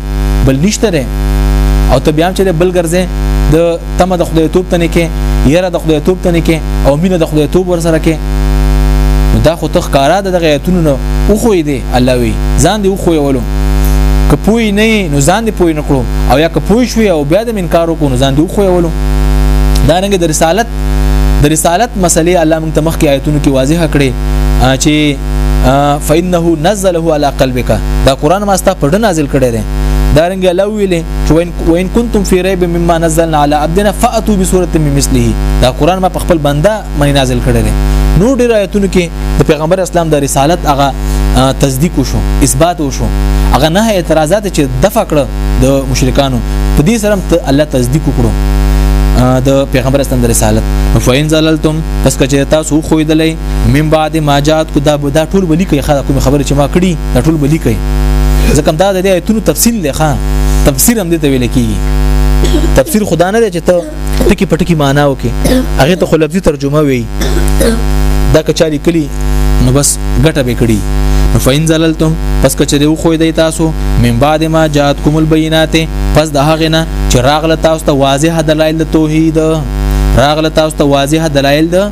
بل نشته دی او ته بیا هم چې بل ګرځې د تمه د خدای توپ تنه کې یره د خدای توپ تنه کې او مینه د خدای توپ ورسره کې دا خو تخ کارا د دغه ایتونو نه او خو دې الله وی ځان دې او خو یولو که پوی نه نو ځان دې پوی نکړو او یا که پوی شوی او بیا د منکار وکړو نو ځان دې او خو یولو دا رنګ د رسالت د رسالت مسلې الله موږ ته مخکې آیتونو کې واضح کړي چې فانه نزله على قلبك دا قران ما ستا په نازل کړی دی دا رنګ الله ویلې چې وین کنتم فی ریب مما نزلنا علی عبدنا فاتوا بسوره من مثله دا قران ما په خپل بنده باندې نازل کړی دی نو ډیر آیتونو کې د پیغمبر اسلام د رسالت هغه تصدیق وشو اثبات وشو هغه نه اعتراضات چې دفع کړ د مشرکانو په دې سره الله تصدیق وکړو د پیغمبر اسلام د رسالت فین زللتم پس کچې تاسو خو دلې من بعد ما جات کو دا دا ټول بلی کوي خا کوم خبره چې ما کړی دا ټول بلی کوي ځکه دا د ایتونو تفصیل دی ښا تفسیر هم دې ته ویل کیږي تفسیر خدا نه دی چې ته ټکی پټکی معنا وکي هغه ته خلفي ترجمه وي دا کچالي کلی نو بس ګټه به کړی نو فین زللتم پس کچری و خو دی تاسو من بعد ما جاتکم البینات پس د هغه نه چې راغله تاسو ته واضح دلایل د توحید راغله تاسو ته واضح دلایل د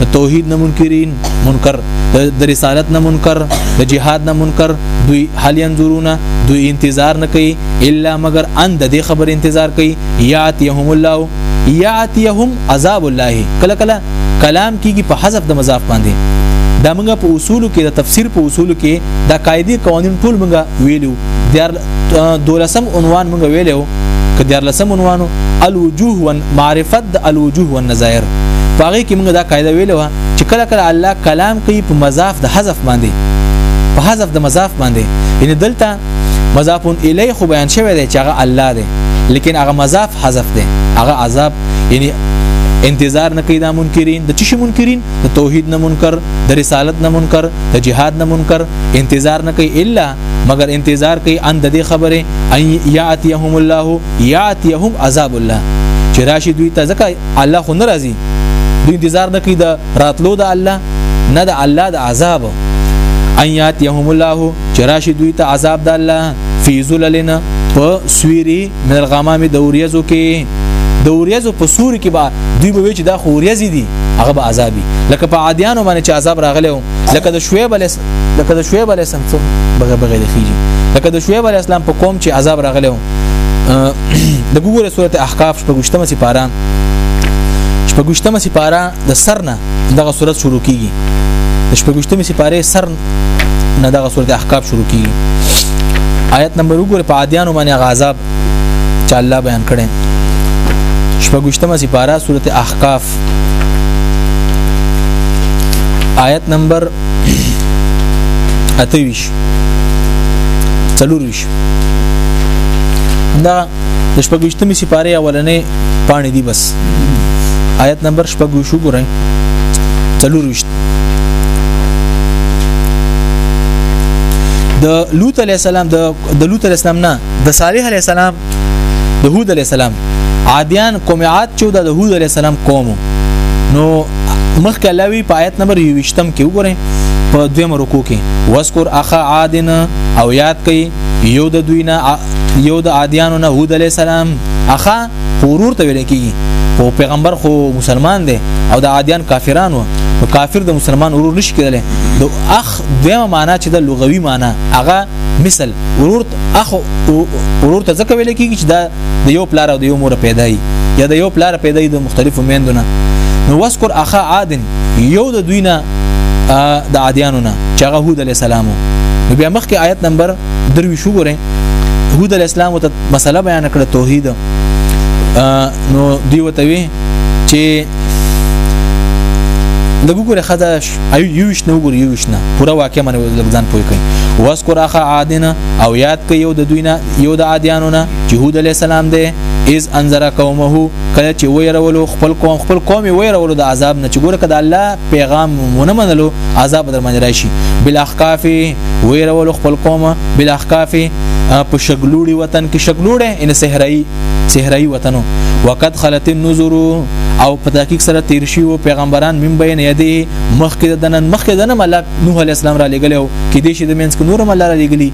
د توحید نه منکرین منکر د رسالت نه منکر د جهاد نه منکر دوی حال ينظرون دوی انتظار نه کوي الا مگر ان د دې خبر انتظار کوي یاتهم الله یاتهم عذاب الله کله کله کلام کیږي په حذف د مضاف باندې دا موږ په اصولو کې د تفسیر په اصولو کې دا قاعده قوانین ټول موږ ویلو دولسم عنوان موږ ویلو که دیارلسم عنوانو الوجوه ون معرفت د الوجوه ون نظائر پاغه کې موږ دا قاعده ویلو چې کله کله الله کلام کوي په مضاف د حذف باندې په حذف د مضاف باندې یعنی دلته مضاف الیه خو بیان شوی دی چې هغه الله دی لیکن هغه مضاف حذف دی هغه عذاب یعنی انتظار نه کوي دا منکرین د چی منکرین د توحید نه منکر د رسالت نه منکر د جهاد نه منکر انتظار نه کوي الا مګر انتظار کوي ان د دې خبره ان یاتیهم الله یاتیهم عذاب الله چې راشي دوی ته ځکه الله خو ناراضي دوی انتظار نه کوي د راتلو د الله نه د الله د عذاب ان یاتیهم الله چې راشي دوی ته عذاب د الله فی ذللنا په سویری من الغمام دوریزو کې د اوریزو په سور کې به دوی به چې دا خو اوریزې دي هغه به عذابي لکه په عادیانو باندې چې عذاب راغلی لکه د شعیب علی لکه د شعیب علی السلام څو بغه بغه لخیږي لکه د شعیب علی السلام په قوم چې عذاب راغلی و د ګوره سورته احقاف په ګشتمه سي پارا په ګشتمه سي پارا د سر نه دغه سورته شروع کیږي د شپږشتمه سي پاره سر نه دغه سورته احقاف شروع کیږي آیت نمبر وګوره په عادیانو باندې غاظاب چې الله بیان کړي شپږشتمه سي پارا سورته احقاف آیت نمبر اته ویش څلور ویش دا د شپږشتمې سپاره اولنې پاڼې دی بس آیت نمبر شپږ شو ګورئ څلور ویش د لوط علی السلام د لوط علی السلام نه د صالح علی السلام د هود علی السلام عادیان قوم عاد چې د هود علی السلام قوم نو مخکې الله وی په آیت نمبر 28 کې وګورئ په دویم رکو کې واسکر اخا عادن او یاد کئ یو د دوی نه یو د عادیانو نه هود علی السلام اخا غرور ته ویل کیږي او پیغمبر خو مسلمان دی او د عادیان کافرانو نو کافر د مسلمان ورور نشي کېدلی د اخ دیمه معنا چې د لغوي معنا هغه مثل ورور اخو ورور ته ځکه ویل کیږي چې دا د یو پلار او د یو مور پیدای یا د یو پلار پیدای د مختلفو میندونه نو وذكر اخا عاد یو د دوی نه د عادیانو نه چې هغه هود علی السلام نو بیا مخکې آیت نمبر 23 شو ګره هود علی السلام ته مسله بیان کړه توحید نو دی وتوی چې لګو ګره خدا ایو یوش نو ګور یوش نه پورا واقع منو ځان پوي کوي واسکر اخا عادنا او یاد کوي یو د دوی نه یو د عادیانو نه جهود علی السلام دی از انذر قومه کله چې ويرولو خپل قوم خپل قوم ويرولو د عذاب نه چې ګوره کده الله پیغام مونږ منلو عذاب در باندې راشي بل احقاف ويرولو خپل قوم بل احقاف په شګلوړي وطن کې شګلوړي ان صحرایي صحرايي وطنو وقد خلت النذر او په تحقیق سره تیر شي او پیغمبران من بین یدی مخکې د دنن مخکې د نن ملک نوح علی السلام را لګل او کې دې شي د مینس کو نور مل را لګلی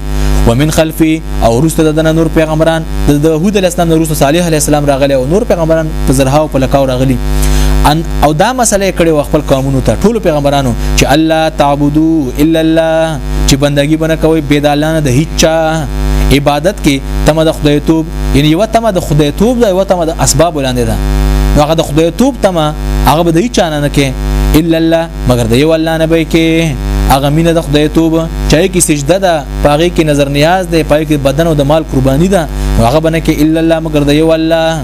ومن خلفي او رسته د دنن نور پیغمبران د داوود علی السلام رسول صالح علی السلام راغلی او نور پیغمبران په زرها او په لکاو راغلی ان او دا مسله کړي خپل قومونو ته ټول پیغمبرانو چې الله تعبدو الا الله چې بندگی بنه کوي بيد الله نه د هیڅ عبادت کې تمه د خدای توب یعنی یو تمه د خدای توب ده یو تمه د اسباب ولاندې ده نو هغه د خدای توب تمه هغه به د هیڅ نه کې الا الله مگر د یو الله نه به کې هغه مینه د خدای توب چای کې سجده ده پاغي کې نظر نیاز ده پای کې بدن او د مال قرباني ده هغه بنه کې الا الله مگر د یو الله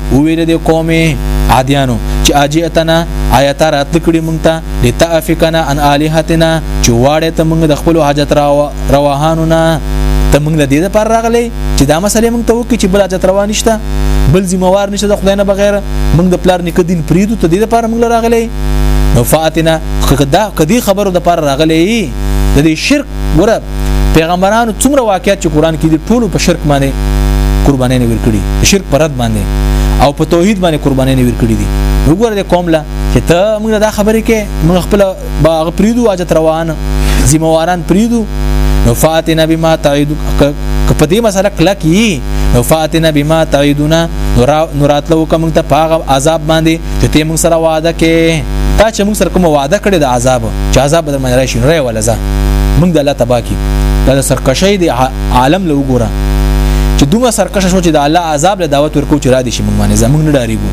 ویل د قوم عادیانو چې اجیتنا آیت را تکړی مونږ ته لتافکنا ان الہتنا چې واړه ته مونږ د خپل حاجت را روانو نه ته مونږ د دې لپاره راغلي چې دا مسلې مونږ ته وکړي چې بل حاجت روان نشته بل ذمہوار نشته د خدای نه بغیر مونږ د پلار نکد دین پریدو ته دې لپاره مونږ راغلي نو فاتنا خدا کدی خبرو د لپاره راغلي د دې شرک ګره پیغمبرانو څومره واقعیت چې قران کې دي ټولو په شرک باندې قرباني نه ورکړي شرک پرد باندې او په توحید باندې قرباني نه ورکړي دي وګوره د قوم لا چې ته موږ دا خبرې کې موږ خپل باغ پریدو اجت روانه ذمہواران پریدو نو فاتنا بما تعید په دې مسله کلک یي نو فاتنا بما تعیدنا نو راتلو کوم ته پاغه عذاب باندې چې ته موږ سره وعده کې تا چې موږ سره کوم وعده کړې د عذاب چې عذاب بدر باندې راشي رې ولا ځه موږ د الله تبا کی دا سرکشي دی عالم له وګوره چې دومره سرکشه شو چې د الله عذاب له دعوت ورکو چې را دي شي موږ باندې زموږ نه ډاریږو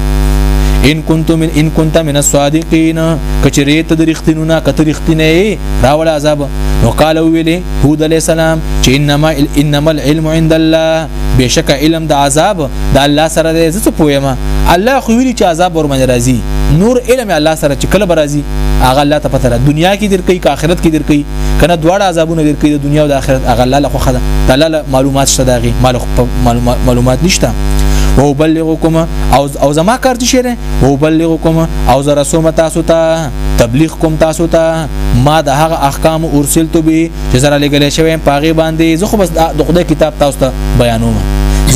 ان کنتم من ان کنت من الصادقین کچری ته د رښتینونه کته رښتینه راول عذاب نو قال ویلې هود علی السلام چې انما انما العلم عند الله بشکه علم د عذاب د الله سره دی زه څه پویم الله خو ویلی چې عذاب ور باندې راځي نور علم الله سره چې کله برازي هغه الله ته پته دنیا کې درکې که آخرت کې درکې کنه دواړه عذابونه درکې د دنیا او د آخرت هغه الله له خو خدا تعالی معلومات شته داغي معلومات نشته او بلغکم او او زما کار دي شره او بلغکم او زه رسوم تاسو ته تبلیغ کوم تاسو ته ما د هغه احکام ارسلت به چې سره لګلې شوی په هغه باندې زه خو بس د خدای کتاب تاسو ته بیانوم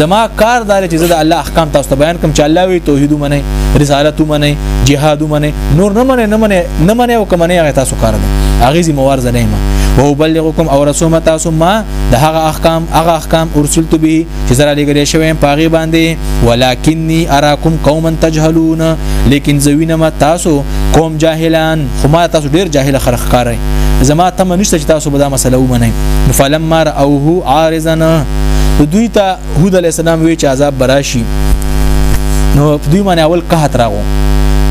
زما کار دار چې زه د الله احکام تاسو ته بیان کوم چې الله وی توحید منه رسالت منه جهاد منه نور نه منه نه منه نه منه او کوم نه هغه تاسو کار ده هغه زی موارزه نه ما او بلغکم او رسوم تاسو ما د هغه احکام هغه احکام ارسلت به چې زرا لګلې شوی په غي باندې ولکنی اراکم قوما تجهلون لیکن زوینه ما تاسو قوم جاهلان خو ما تاسو ډیر جاهل خرخ کارای زما تم نشته چې تاسو به دا مسله ومنئ فلما راوه عارضا دوی ته هود علی السلام وی چې عذاب براشي نو دوی باندې اول قحط راغو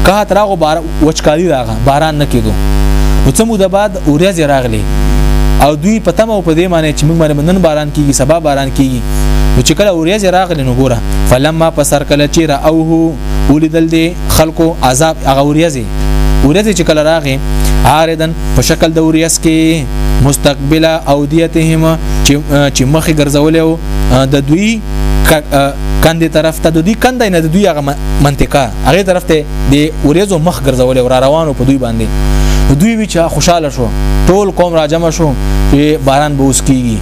قحط راغو وچکالي راغله باران نه کېدو نو څه موده بعد ورځې راغلې او دوی په تمه او په دې معنی چې موږ باندې نن باران کیږي سبا باران کیږي نو چې کله ورځې راغلې نو ګوره فلما په سر کله چې راوه ولیدل دي خلکو عذاب هغه ورځې ورځې چې کله راغې عاردن په شکل د ورځ کې مستقبلا اودیتهم چې مخې ګرځولې او د دوی کندې طرف ته د دوی کندې نه د دوی هغه منطقه هغه طرف ته د ورېزو مخ ګرځول او را روانو په دوی باندې دوی وی چا خوشاله شو ټول قوم راجمع شو چې باران به اوس کیږي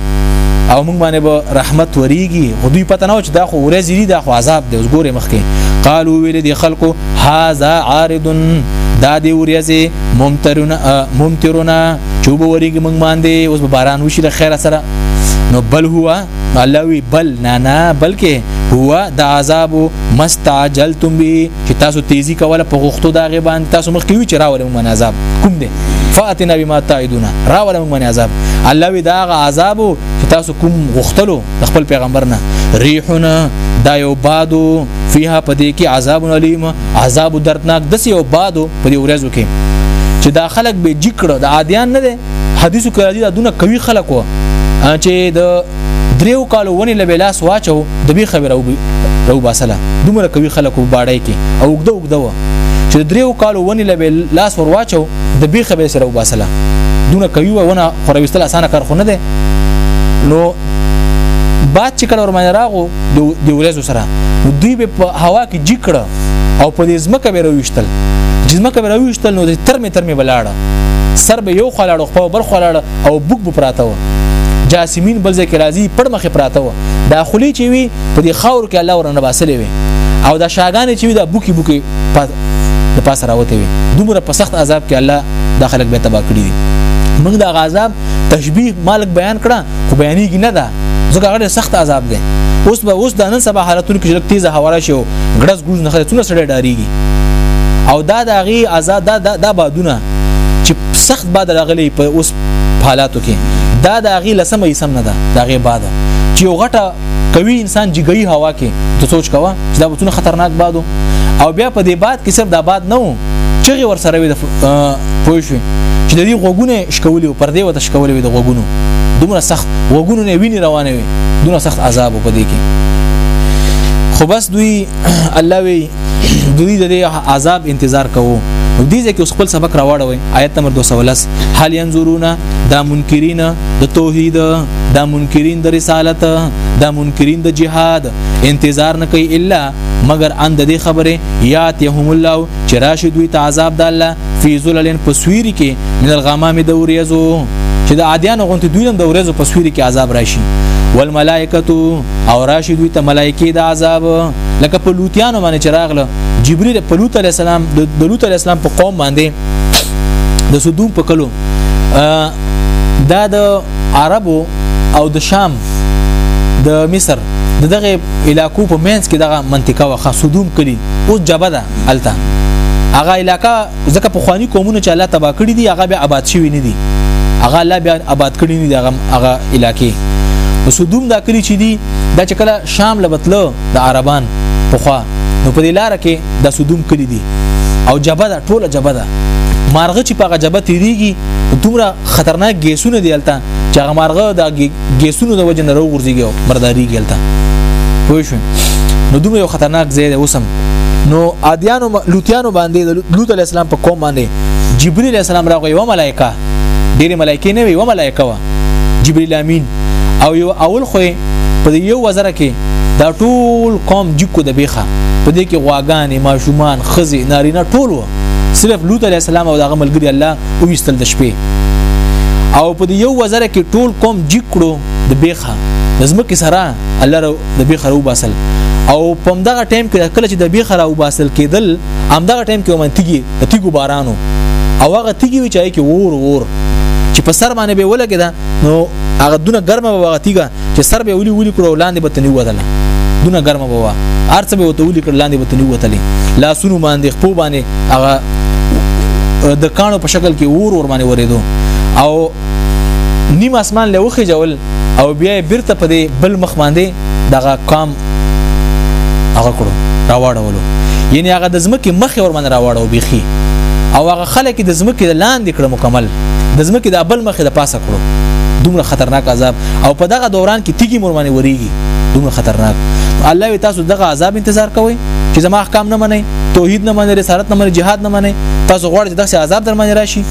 او موږ باندې به رحمت وریږي خو دوی پته نه و چې دا خو ورځ دی دا خو عذاب دی اوس ګوره مخکې قالو ویل دي خلکو هاذا عارض دا دی ورځي ممترونه ممترونه چوب وریږي موږ باندې اوس به باران وشي د خیره سره نو بل هوا الله وی بل نه نه بلکې هو د عذاب مستعجلتم به چې تاسو تیزی کوله په غوښتو دا غي باندې تاسو مخکې وی چې راولې مونږ عذاب کوم دی فاتنا بما تعدون راولې مونږ عذاب الله وی دا عذاب چې تاسو کوم غوښتلو خپل پیغمبر نه ریحنا دا یو بادو فيها پدې کې عذاب علیم عذاب دردناک دس یو بادو پدې ورځو کې چې دا خلک به جکړه د عادیان نه دي حدیثو کې راځي دا دونه قوي خلک و چې د دریو کالو ونی له لاس واچو د به خبره وبي رو باسله دومره قوي خلک و باړای کې او وګدو وګدو چې دریو کالو ونی له لاس ور واچو د به خبره سره وباسله دونه قوي ونه خرويستل اسانه کار خو نه ده نو بعد چې کله ورمنه راغو د ورځو سره دوی به په هوا کې جکړه او په دې ځمکه به رويشتل چې ځمکه به رويشتل نو د ترمه تر می ولاړه سر به یو خلاړو خو بل خلاړه او بوګ بو پراته و جاسمین بل ځکه راځي پړ مخه پراته و دا خلی چې وی په دې خاور کې الله ورنه باسلې وي او دا شاګانې چې وی دا بوکي بوکي د پاسه راوته وي دومره په سخت عذاب کې الله دا خلک به تبا کړی دي موږ دا غذاب تشبیه مالک بیان کړه خو بیانېږي نه ده ځکه هغه سخت عذاب دی اوس به اوس د نن سبا حالتونو کې چې تیزه هوا راشي او ګړز ګوز نه خلک څونه سړی ډاریږي او دا د هغې عذاب دا دا, دا بادونه چې سخت باد راغلی په اوس حالاتو کې دا د هغې لسمه یې سم نه ده د هغې باد چې یو غټه کوي انسان جګی هوا کې ته سوچ کوه چې دا بتونه خطرناک بادو او بیا په دې باد کې صرف د باد نه چغې ور سره وي د پوه شوي چې د دې غوګونه شکولې او پردې وته شکولې وي د غوګونو دومره سخت غوګونو نه ویني روانې وي دومره سخت عذاب په دې کې خو بس دوی الله وی دوی د دې عذاب انتظار کوو نو دې ځکه اوس خپل سبق راوړوي آیت نمبر 210 حال ينظرون دا منکرین د توحید دا منکرین د رسالت دا منکرین د جهاد انتظار نه کوي الا مګر ان د دې خبره یات یهم الله چې راشي دوی ته عذاب د الله فی ذللن په سویری کې من الغمام د وریزو چې د عادیان غونته دوی هم د وریزو په سویری کې عذاب راشي والملائکه او راشي دوی ته ملائکه د عذاب لکه په لوتیانو باندې چراغله جبرئیل په لوط علی السلام د لوط علی السلام په قوم باندې د صدوم په کلو دا د عربو او د شام د مصر د دغه علاقو په مینس کې دغه منطقه وخه صدوم کلی او جبه ده الته هغه علاقہ ځکه په خواني قومونه چې الله تبا کړی دي هغه بیا آباد شوی نه دي هغه الله بیا آباد کړی نه دي هغه هغه علاقې نو صدوم دا کلی چې دي دا چې کله شام لبتلو د عربان په خوا نو په دې لار کې د صدوم کلی دي او جبه ده ټوله جبه ده مارغه چې په غجبه تیریږي دومره خطرناک ګیسونه دی الته چې هغه مارغه د ګیسونو د وجه نه راوغورځيږي مرداريږي الته پوه شو نو دومره یو خطرناک ځای دی اوسم نو عادیانو لوتیانو باندې د لوط علی السلام په قوم باندې جبرئیل علی السلام راغی و ملائکه ډېر ملائکه نه وی و ملائکه وا جبرئیل امین او یو اول خو په یو وزره کې دا ټول قوم جکو د بیخه په دې کې غواګانې ماشومان خزي نارینه ټول و صرف لوط علی السلام او دغه ملګری الله او یستل د شپې او په یو وزر کې ټول قوم جکړو د بیخه د زمکه سره الله رو د بیخه رو باسل او په دغه ټیم کې کله چې د بیخه رو باسل کېدل هم دغه ټیم کې ومنتګي د تیګو بارانو او هغه تیګي وی چای کې ور ور چې په سر باندې به ولګی دا نو هغه دونه ګرمه وغتیګه چې سر به ولي ولي کړو لاندې به تنی وتل دونه ګرمه بوا ارڅ به وته ولي کړ لاندې به تنی وتل لاسونو باندې خپو باندې هغه د کانو په شکل کې اور ور باندې ورېدو او نیم اسمان له وخه جول او بیا بیرته په دې بل مخ باندې دغه کام هغه کړو راوړولو یعنی هغه د زمکه مخ ور باندې راوړو بيخي او هغه خلک د زمکه لاندې کړ مکمل د زمکه د بل مخ د پاسه کړو دومره خطرناک عذاب او په دغه دوران کې تیګي مور باندې وریږي دومره خطرناک الله وی تاسو دغه عذاب انتظار کوئ چې زما احکام نه منئ توحید نه منئ رسالت نه منئ جهاد نه منئ تاسو غواړئ چې دغه عذاب در باندې راشي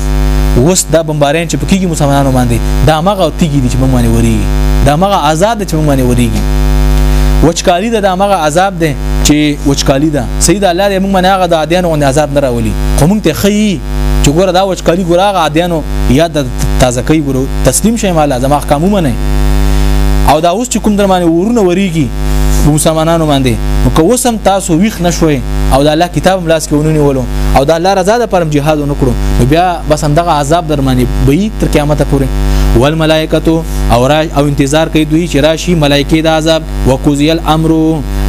اوس دا بمباران چې پکېږي مسلمانانو باندې دا مغه او تیګي دي چې موږ باندې وریږي دا مغه عذاب دي چې موږ باندې وریږي وچکالی دا مغه عذاب دی چې وچکالی دا سید الله دې موږ باندې هغه د عادیانو عذاب نه راولي خو موږ ته خي چې ګوره دا وچکالي ګوره هغه عادیانو یا د تازه کوي ګوره تسلیم شي مالا زما احکام ومنه او دا اوس چې کوم در باندې ورونه وریږي مسلمانانو باندې نو که اوس هم تاسو ویښ نشوي او د الله کتاب هم لاس کې ونونی ولو او د الله رضا د پرم جهاد ونکړو نو بیا بس هم دغه عذاب در باندې به تر قیامت پورې والملائکه او او انتظار کوي دوی چې راشي ملائکه د عذاب وقضي الامر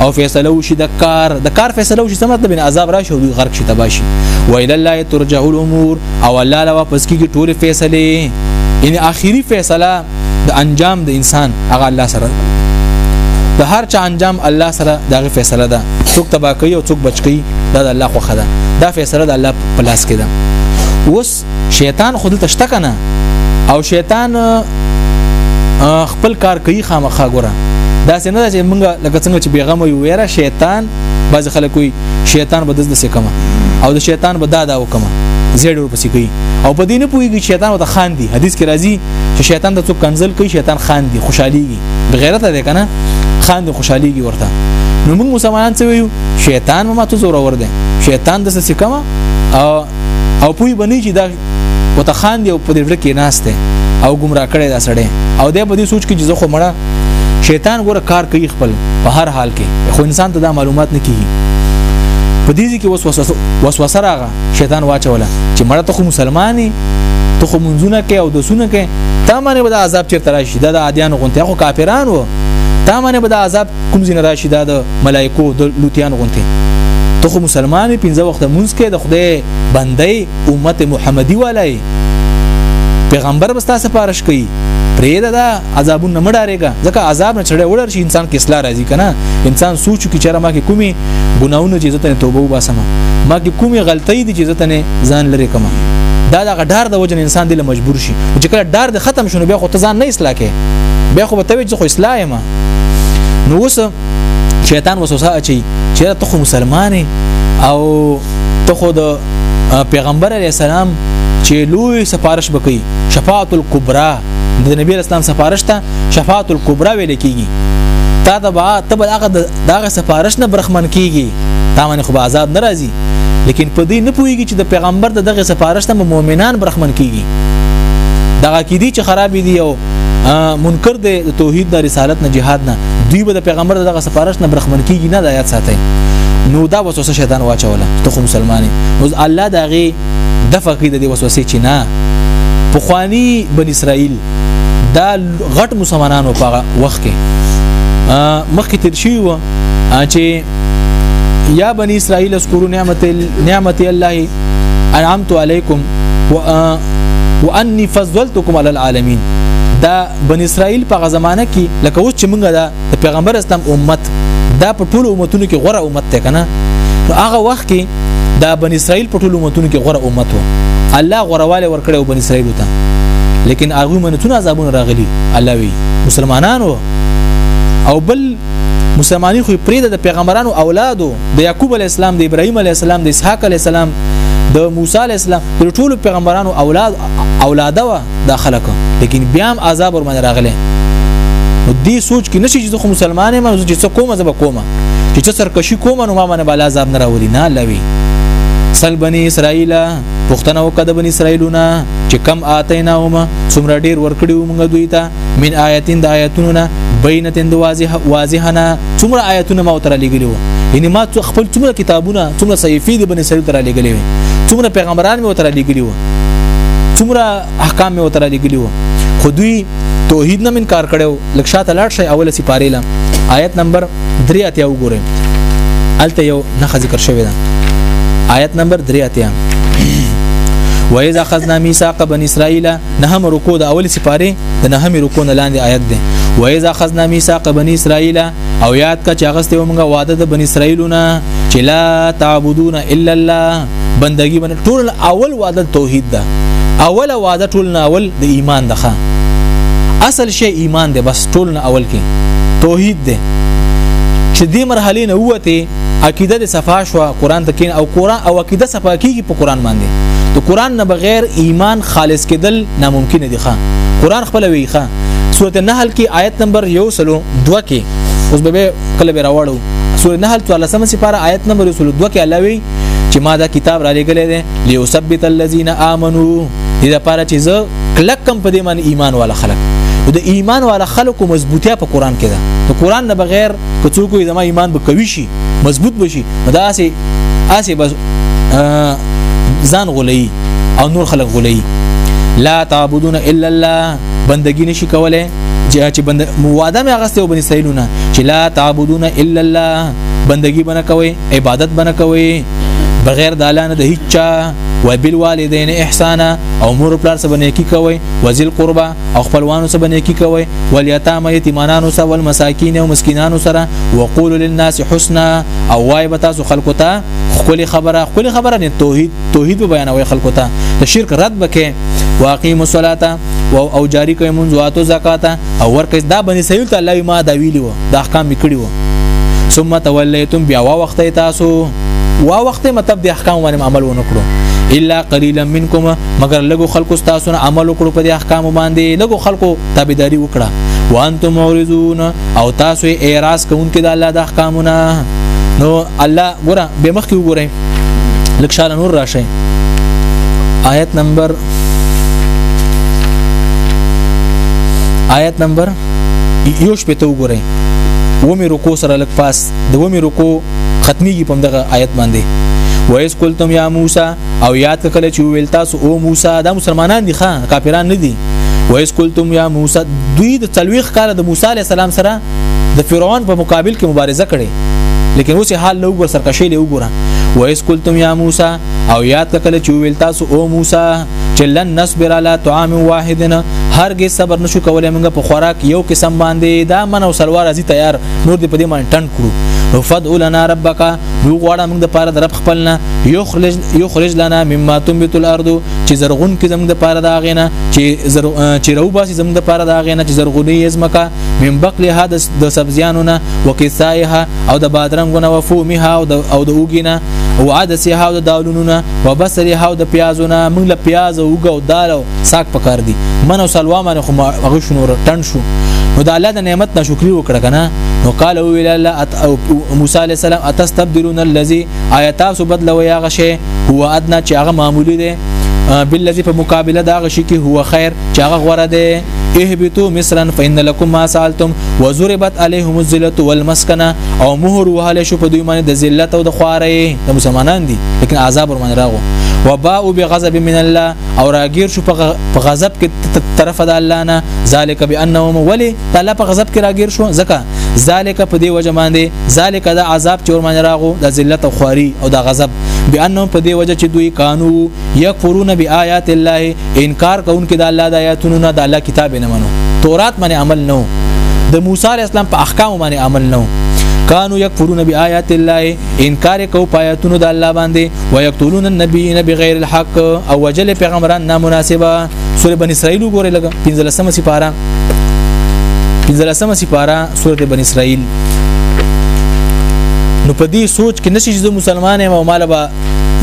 او فیصله وشي د کار د کار فیصله وشي سمت بن عذاب راشي او غرق شي تباشي و الى الله ترجع الامور او الله لا واپس کیږي ټول فیصله ان اخیری فیصله د انجام د انسان هغه الله سره د هر چا انجام الله سره دغه فیصله ده څوک تبا کوي او څوک بچ کوي دا د الله خوخه ده دا فیصله د الله په لاس کې ده اوس شیطان خود ته شته کنه او شیطان خپل کار کوي خامخا ګوره دا څنګه ده چې موږ لکه څنګه چې بیغمه یو ویره شیطان بعض خلک وي شیطان به دز نسې کما او د شیطان به دا دا وکما زیړ ورپسې کوي او په دې نه پوهیږي شیطان وته خان دي حدیث کې راځي چې شیطان د څوک کنزل کوي شیطان خان دي خوشحاليږي بغیرت ده کنه خان دي خوشحاليږي ورته نو موږ مسلمانان څه ویو شیطان ما ته زور ور دي شیطان د څه کما او او پوی بنی چې دا وتخان دی او په دې ډول کې ناشته او گمراه کړي دا سړی او دې په دې سوچ کې چې زه خو مړه شیطان ګوره کار کوي خپل په هر حال کې خو انسان ته دا معلومات نه کیږي په دې کې وسوسه وسوسه راغه شیطان واچوله چې مړه ته خو مسلمانې ته خو منځونه کې او دسونه کې تا باندې به د عذاب چیرته راشي دا د عادیانو غونته خو کافران وو تا باندې به د عذاب کوم زین راشي دا د ملائکو د لوتیان غونته ته خو مسلمان یې پنځه وخت مونږ کې د خدای بندې امت محمدي والای پیغمبر بستا سفارش کوي پرېده دا عذابونه مډارېګا ځکه عذاب نه چړې وړر شي انسان کې اصلاح راځي کنه انسان سوچو کې چېرې ما کې کومي ګناونه چې زته توبه وباسم ما کې کومي غلطۍ دي چې زته نه ځان لري کما دا دا ډار د وجه انسان دی له مجبور شي چې کله ډار د ختم شونه بیا خو ته ځان نه اصلاح کې بیا خو به ته چې خو اصلاح ما نو اوس شیطان وسوسه اچي چې ته خو مسلمان او ته خو د پیغمبر علی السلام چې لوی سفارش وکي شفاعت الکبرى د نبی اسلام سفارش ته شفاعت الکبرى ویل کیږي تا د با ته به هغه دغه سفارش نه برخمن کیږي تا باندې خو عذاب ناراضي لیکن په دې نه پوهیږي چې د پیغمبر دغه سفارش ته مؤمنان برخمن کیږي دغه کې دي چې خراب دي او منکر دی د توحید د رسالت نه جهاد نه دوی به د پیغمبر دغه سفارش نه برخمن کیږي نه د آیات ساتي نو دا وسوسه شیطان واچوله ته خو مسلمانې اوس الله دا غي د فقې د وسوسې چې نه پخوانی بن اسرائیل دا غټ مسلمانانو په وخت کې مخکې تیر شي و چې یا بنی اسرائیل اذکروا نعمت نعمت الله انعمت علیکم واني فضلتكم على العالمين دا بن اسرائیل په غزمانه کې لکه اوس چې موږ دا پیغمبر اسلام امت دا په ټولو امتونو کې غوره امت ده کنه نو هغه وخت کې دا بن اسرائیل په ټولو امتونو کې غوره امت و الله غورواله ورکړو بن اسرائیل ته لیکن هغه منتون عذابونه راغلي الله وی مسلمانانو او بل مسلمانۍ خو پرې د پیغمبرانو اولادو د یعقوب علی السلام د ابراهیم علی السلام د اسحاق علی السلام د موسی علی السلام د ټولو پیغمبرانو اولاد اولاده و دا خلک لیکن بیا هم عذاب ور باندې راغله نو دې سوچ کې نشي چې خو مسلمان یم چې څه کومه زب کومه چې څه سرکشي کومه نو ما باندې بالا عذاب نه راوړي نه لوي سل بني اسرائیل پښتنه وکړه د بني اسرائیلونه چې کم آتیناهم څومره ډیر ورکړي موږ دوی ته من آیتین د آیتونو نه بینتین د واضح واضح نه څومره آیتونه ما تر لګلی وو یعنی ما خپل څومره کتابونه څومره صحیفې د بنی اسرائیل تر لګلی وو څومره پیغمبران مې تر لګلی وو څومره احکام مې تر لګلی وو خو دوی توحید نه منکار کړو لکشات لاړ شي اوله سی پاره لا آیت نمبر 3 اتیا وګورئ الته یو نه ذکر شوی ده آیت نمبر 3 اتیا وَإِذَا أَخَذْنَا مِيثَاقَ بَنِي إِسْرَائِيلَ نهم رکو د اولی سپاره د نهم رکو نه لاندې آیت دی و اذا خذنا میثاق بنی اسرائیل او یاد کا چې اغسته ومغه وعده د بنی اسرائیلونه چې لا تعبدون الا الله بندگی باندې ټول اول وعده توحید ده اوله وعده ټول نه اول د ایمان ده اصل شی ایمان ده بس ټول نه اول کې توحید ده چې دې مرحله نه وته عقیده د صفا شو قران ته کین او قران او عقیده صفا کیږي په قران باندې د قران نه بغیر ایمان خالص کېدل ناممکن دي ښا قران خپل وی ښا سورته نحل کې آیت نمبر 102 کې اوس به کله به راوړو سورته نحل 13 سپاره آیت نمبر 102 کې الله وی چې ما دا کتاب را لګلې ده ليثبت الذين امنوا دې لپاره چې زه کلک کم په دې باندې ایمان والا خلک د ایمان والا خلکو مضبوطیا په قران کې ده د قران نه بغیر که څوک وي زما ایمان به قوي شي مضبوط بشي دا سه اسه بس ځان غولي او نور خلک غولي لا تعبدون الا الله بندگی نشي کوله چې بند مواده مې غسته وبني سیلونه چې لا تعبدون الا الله بندگی بنه کوي عبادت بنه کوي بغیر د الله نه د هیڅ چا وبالوالدین احسانا او مور پلار سره نیکی کوي وذل قربا او خپلوانو سره نیکی کوي ولیتام یتیمانانو سره ول مساکین او مسکینانو سره وقول للناس حسنا او وای به تاسو خلکو ته خپل خبره خپل خبره نه توحید توحید بیانوي خلکو ته د شرک رد بکې واقیم الصلاه او او جاری کوي مونږ واتو زکات او ورکه دا بني سیل ته الله ما دا ویلی وو دا احکام میکړي وو ثم تولیتم بیا وخت تاسو وا وخت مطلب د احکام باندې عمل ونه کړو الا قليلا منکم مگر لګو خلکو تاسو نه عمل وکړو په دې احکام باندې لګو خلکو تابعداري وکړه وانتم معرضون او تاسو یې اعتراض کوونکې د الله د احکامونه نو الله ګوره به مخ کې وګورئ لکه شاله نور راشي آیت نمبر آیت نمبر یوش په تو ګورئ و مې رکو سره لک پاس دومې رکو ختميږي په دغه آیت باندې وایس قلتم یا موسی او یاد کله چې ویل تاسو او موسی دا مسلمانان دي ښا کافران نه دي وایس قلتم یا موسی دوی د تلويخ کاله د موسی عليه السلام سره د فرعون په مقابل کې مبارزه کړې لیکن اوس حال له وګور سرکشي له وګوره وایس قلتم یا موسی او یاد کله چې ویل تاسو او موسی چې لن نصبر علی طعام واحد هرګې صبر نشو کولای موږ په خوراک یو قسم باندې دا من او سلوار ازي تیار نور دې په دې باندې ټن کړو نو فدع لنا ربک نو غواړه موږ د پاره د رب خپلنا یخرج یخرج لنا مما تنبت الارض چې زرغون کې زموږ د پاره دا غینه چې زر چې رو باسي زموږ د پاره دا غینه چې زرغونی یزمکا من بقلها د سبزیانو نه وکسایها او د بادرنګو نه وفومها او د او د اوګینه او عدسها او د دالونو نه وبصلها او د پیازو نه موږ له پیاز او اوګ او دال او ساک پکار دي من او سلوا باندې خو هغه شنو ټن شو نو د الله د نعمت ناشکری وکړه کنه نو قال او ویل الله ات او موسی علی السلام اتستبدلون الذي آیاتاسو بدلوي هغه شی هو ادنا چې هغه معمولی دی بالذي په مقابله دا غشي کې هو خیر چې هغه غوړه دی اهبتو مصرا فإن لكم ما سالتم وزربت عليهم الذلة والمسكنه او مهر وهل شو په دوی باندې د ذلت او د خوارې د مسلمانان دي لیکن عذاب ورمن راغو وباء بغضب من الله او راګیر شو په غضب کې طرف د الله نه ذالک بانهم ولی تعالی په غضب کې راګیر شو ځکه ذالک په دې وجه باندې ذالک د عذاب چې ورمن راغو د ذلت او خواري او د غضب بانهم په دې وجه چې دوی قانون یکفرون بیاات الله انکار کوونکې د الله د آیاتونو نه د الله کتاب نه منو تورات باندې عمل نه د موسی علی السلام په احکام باندې عمل نه کانو یکفرون بیاات الله انکار کو پایاتونو د الله باندې ويقتلون النبیین بغیر الحق او وجل پیغمبران نامناسبه سورې بن اسرائیل وګوره لګه 15 سپاره 15 سپاره سورې بن اسرائیل نو په دې سوچ کې نشي چې مسلمان یم او مال به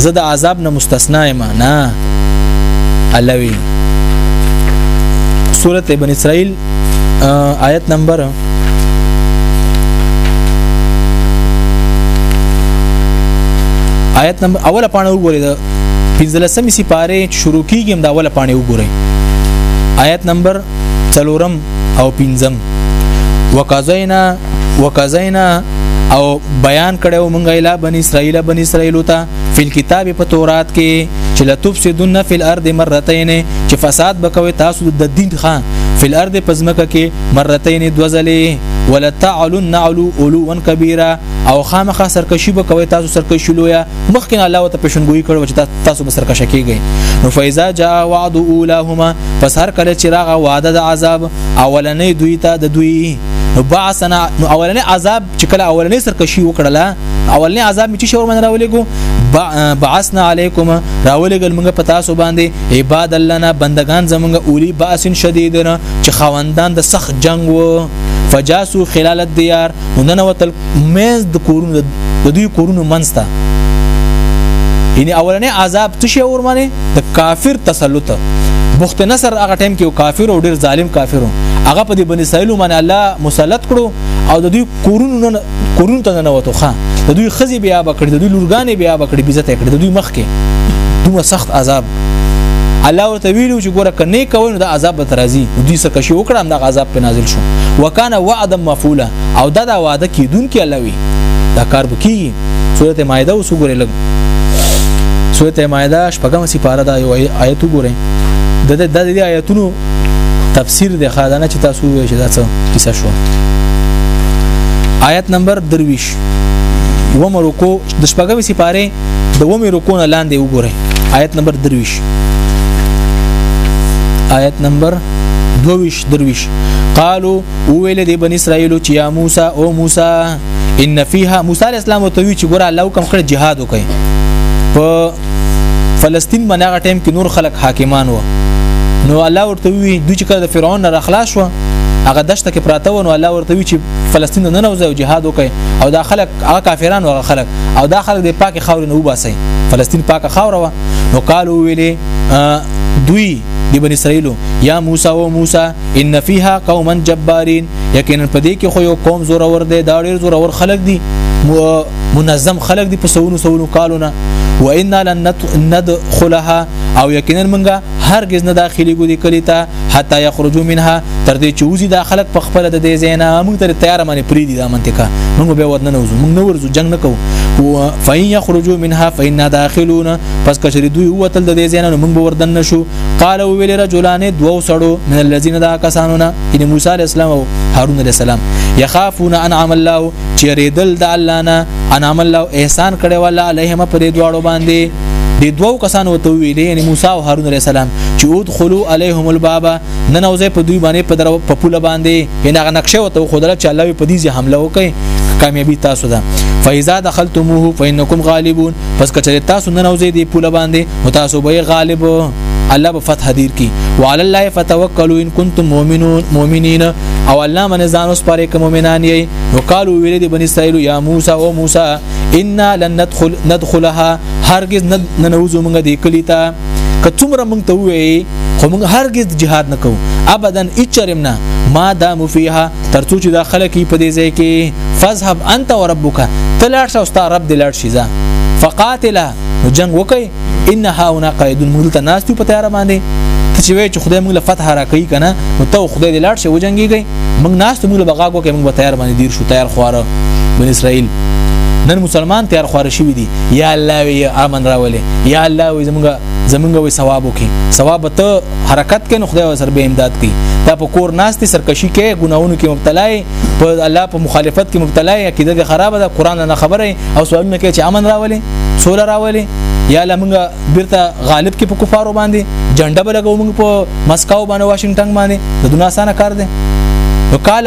زه د عذاب نه مستثنا یم نه الوی سورت ابن اسرائیل آیت نمبر آیت نمبر اوله پانه وګورئ د 15مې سپاره شروع کیږي د اوله پانه وګورئ آیت نمبر 3 او 5 وقضینا وکزینا او بیان کړو مونږه اله بنی اسرائیل بنی اسرائیل ته فل کتاب په تورات کې چې لطف سدن فل ارض مرتين چې فساد بکوي تاسو د دین خان فل ارض پزمکه کې مرتين دوزلې ولا تعلن علو علوا كبيرا او خامخه سرکشي بکوي تاسو سرکشي لویا مخکې الله وت پېشنګوي کړو چې تاسو به سرکشه کیږئ نو فیزا جاء وعد اولاهما پس هر کله چې راغه وعده د عذاب اولنې دوی ته د دوی نو بعثنا نو اولنې عذاب چې کله اولنې سرکشي وکړله اولنې عذاب چې شور من راولېګو بعثنا علیکم راولېګل موږ په تاسو باندې عباد الله نه بندگان زمونږ اولی باسن شدید نه چې خواندان د سخت جنگ وو فجاسو خلال الديار نن وتل مینز د کورونو د دوی کورونو منستا یعنی اولنې عذاب تشه اور باندې د کافر تسلط بخت نصر هغه ټیم کې کافر او ډیر ظالم کافر هغه په دې بنی اسرائیل باندې الله مسلط کړو او د دوی کورونو کورونو ته نه وته خان د دوی خزي بیا بکړي د دوی لورګانې بیا بکړي بیزت کړي د دوی مخ کې دومره سخت عذاب الله ورته ویلو چې ګوره کنه کوي نو د عذاب به ترازی دوی څه کشي وکړم د عذاب په نازل شو وکانه وعدا مفعولا او دا دا وعده کیدونکې الله وي دا کار وکي سورته مائده اوس وګورئ لګ سورته مائده شپږم سپاره دا یو آیت وګورئ د د د آیتونو تفسیر د خادانه چې تاسو وایئ چې دا څه کیسه شو آیت نمبر درویش وم رکو د شپږم سپاره د وم رکو نه لاندې وګورئ آیت نمبر درویش آیت نمبر 22 درویش قالو ویل دی بن اسرائیل چې یا موسی او موسی ان فیها موسی علی السلام ته وی چې ګور الله کوم کړ jihad وکړي په فلسطین باندې هغه ټیم کې نور خلک حاکمان و نو الله ورته وی دوی چې کړ د فرعون نه خلاص شو هغه دشته کې پراته و نو الله ورته وی چې فلسطین نه نوځي او jihad وکړي او دا خلک هغه کافرانو هغه خلک او دا خلک د پاک خاور نه وباسي فلسطین پاک خاور و نو قالو ویلې دوی دی بن اسرائیل یا موسی او موسی ان فیها قوما جبارین یقینا په دې کې خو یو قوم زور ور دی دا ډیر زور ور خلق دي منظم خلق دي په سونو سونو کالونه و ان لن ندخلها او یقینا منګه هرگز نه داخلي ګودي کلی ته حتا یخرجوا منها تر دې چې وزي دا خلک په خپل د دې زینا موږ تر تیار باندې پری دي دا منطقه موږ به ودنه نه وزو موږ نه ورزو جنگ نه کوو فإن يخرجوا منها فإنا داخلون پس کچری دوی وتل د دې ځای نه موږ به وردن نشو قال ویل رجلان دوو سړو من الذين دا کسانو نه ان موسی عليه السلام او هارون عليه السلام يخافون انعم الله چې ریدل د الله نه انعم الله احسان کړي ولا عليهم پر دې دواړو باندې د دوو کسانو ته ویلې یعنی موسی او هارون علیه السلام چې ادخلوا علیهم الباب نن اوځي په دوی باندې په درو په پوله باندې یعنی هغه نقشه وته خو دلته چې الله په دې حمله وکړي کامیابی تاسو ده فاذا دخلتموه فانکم غالبون پس کچره تاسو نه نوځي دی پوله باندې او تاسو به غالب الله به فتح دیر کی وعلى الله فتوکلوا ان کنتم مؤمنون مؤمنین او الله من ځان اوس پاره کوم مؤمنان یې نو قالو ویل دی بنی اسرائیل یا موسی او موسی ان لن ندخل ندخلها هرگز ننوځو موږ دی کلی ته که څومره موږ ته وې خو موږ هرگز جهاد نکو ابدا اچرمنا ما دام فيها ترڅو چې دا خلک یې په دې ځای کې فذهب انت وربک ته لاړ شې او ستا رب دې لاړ شي ځه فقاتله نو جنگ وکړي ان هاونا قائدون موږ ته ناس په تیار باندې ته چې وای چې خدای موږ له فتح را کوي کنه نو ته خدای دې لاړ شي وجنګيږي موږ ناس موږ له بغاګو کې موږ په تیار باندې دیر شو تیار خواره بن اسرائیل نن مسلمان تیار خواره شي دي یا الله وی امن راولي یا الله وی زموږ زمونږ وې ثواب وکي ثواب ته حرکت کین خدای وسر به امداد کوي دا په کور ناشتي سرکشي کې ګناونو کې مبتلا یې په الله په مخالفت کې مبتلا یې عقیده کې خراب ده قران نه خبره او سوالونه کې چې امن راولي سوله راولي یا لمنګ بیرته غالب کې په کفارو باندې جنډه بلګو موږ په مسکاو باندې واشنگټن باندې د دنیا سره کار دي نو کال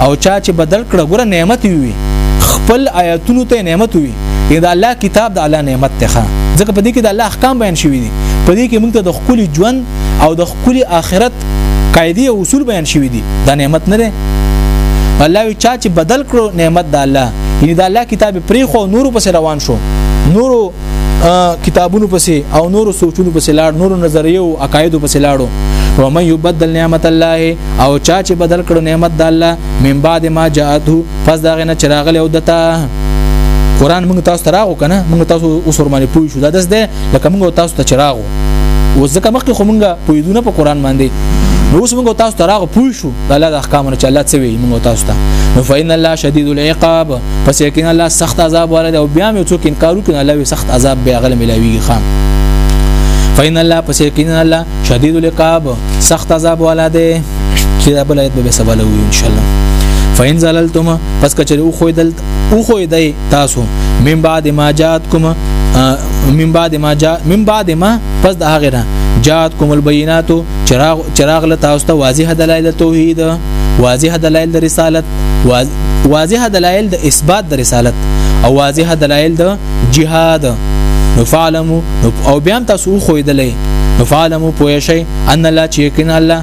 او چا چې بدل کړه ګره نعمت وي خپل آیاتونو ته نعمت وي دا الله کتاب د الله نعمت ته ځکه په دې کې د الله احکام بیان شوي دي په دې کې موږ ته د خپل ژوند او د خپل آخرت قاعده او اصول بیان شوي دي دا نعمت نه ده الله وی چا چې بدل کړو نعمت د الله یعنی د الله کتاب پرې خو نور پس روان شو نورو کتابونو پسې او نورو سوچونو پسې لاړ نورو نظریو او عقایدو پسې لاړو و من یبدل نعمت الله او چا چې بدل کړو نعمت د الله من بعد ما جاءته پس دا غنه چراغله او دتا قران موږ تاسو ته راغو کنه موږ تاسو اوس ورمانه پوي شو دا داس ده لکه موږ تاسو ته چراغو و ځکه مخکې خو مونږه پویدونه په قران باندې نو اوس موږ تاسو ته راغو پوه شو د الله د احکامونو چې الله څه وی موږ تاسو ته نو فإن الله شدید العقاب پس یقینا الله سخت عذاب ورده او بیا مې څوک انکار وکړي الله وی سخت عذاب بیا غل ملاویږي خام فإن الله پس یقینا الله شدید العقاب سخت عذاب ولده چې دا بل آیت به سبا لوي ان شاء الله فإن زللتم پس کچره خو دل او خو دی تاسو من بعد ما جات کوم من بعد ما جا من بعد ما پس د هغه نه جات کوم البینات چراغ چراغ له تاسو ته واضح دلایل توحید واضح دلایل د رسالت واضح دلایل د اثبات د رسالت او واضح دلایل د جهاد نو فعلمو او بیا تاسو خو یې دلې نو فعلمو پوه شئ ان الله چې کین الله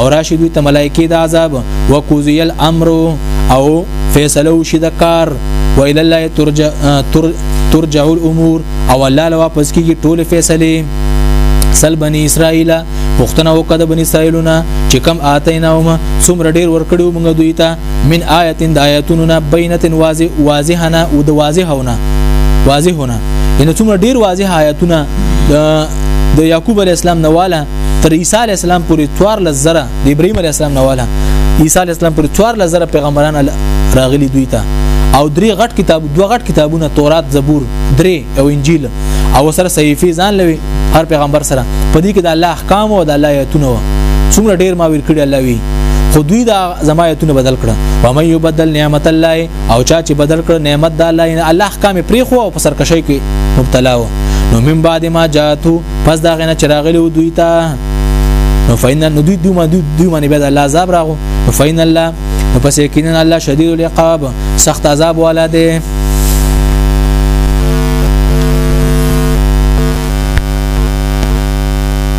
او راشي دوی ته ملائکه د عذاب وقضي الامر او فیصله وشي د کار و الى الله ترجع تر ترجع الامور او الله له واپس کیږي ټول فیصله سل بني اسرائیل پښتنه وکړه د بني اسرائیلونه چې کم آتیناهم څومره ډیر ورکړو موږ دوی ته من آیتن د آیتونو نه بینتن واضح واضحنه او د واضحونه واضحونه ان څومره ډیر واضح آیتونه د د یعقوب علی السلام نواله تر عیسی علی السلام پورې توار لزره د ابراهیم علی السلام نواله عیسی علی السلام پورې توار لزره پیغمبران راغلي دوی ته او درې غټ کتاب دوه غټ کتابونه تورات زبور درې او انجیل او سره صحیفه ځان لوي هر پیغمبر سره په دې کې د الله احکام او د الله آیاتونه و څومره ډیر ما ویل کړی الله وی خو دوی دا زما آیاتونه بدل کړه و مې یبدل نعمت الله او چا چې بدل کړ نعمت د الله الله احکام پرې خو او په سرکشي کې مبتلا و نو من بعد ما جاتو پس دا غنه چراغلی و دوی ته نو فین نو دوی دوی دوی دوی باندې بیا د الله عذاب راغو نو فین الله نو پس یقینا الله شدید العقاب سخت عذاب والا دی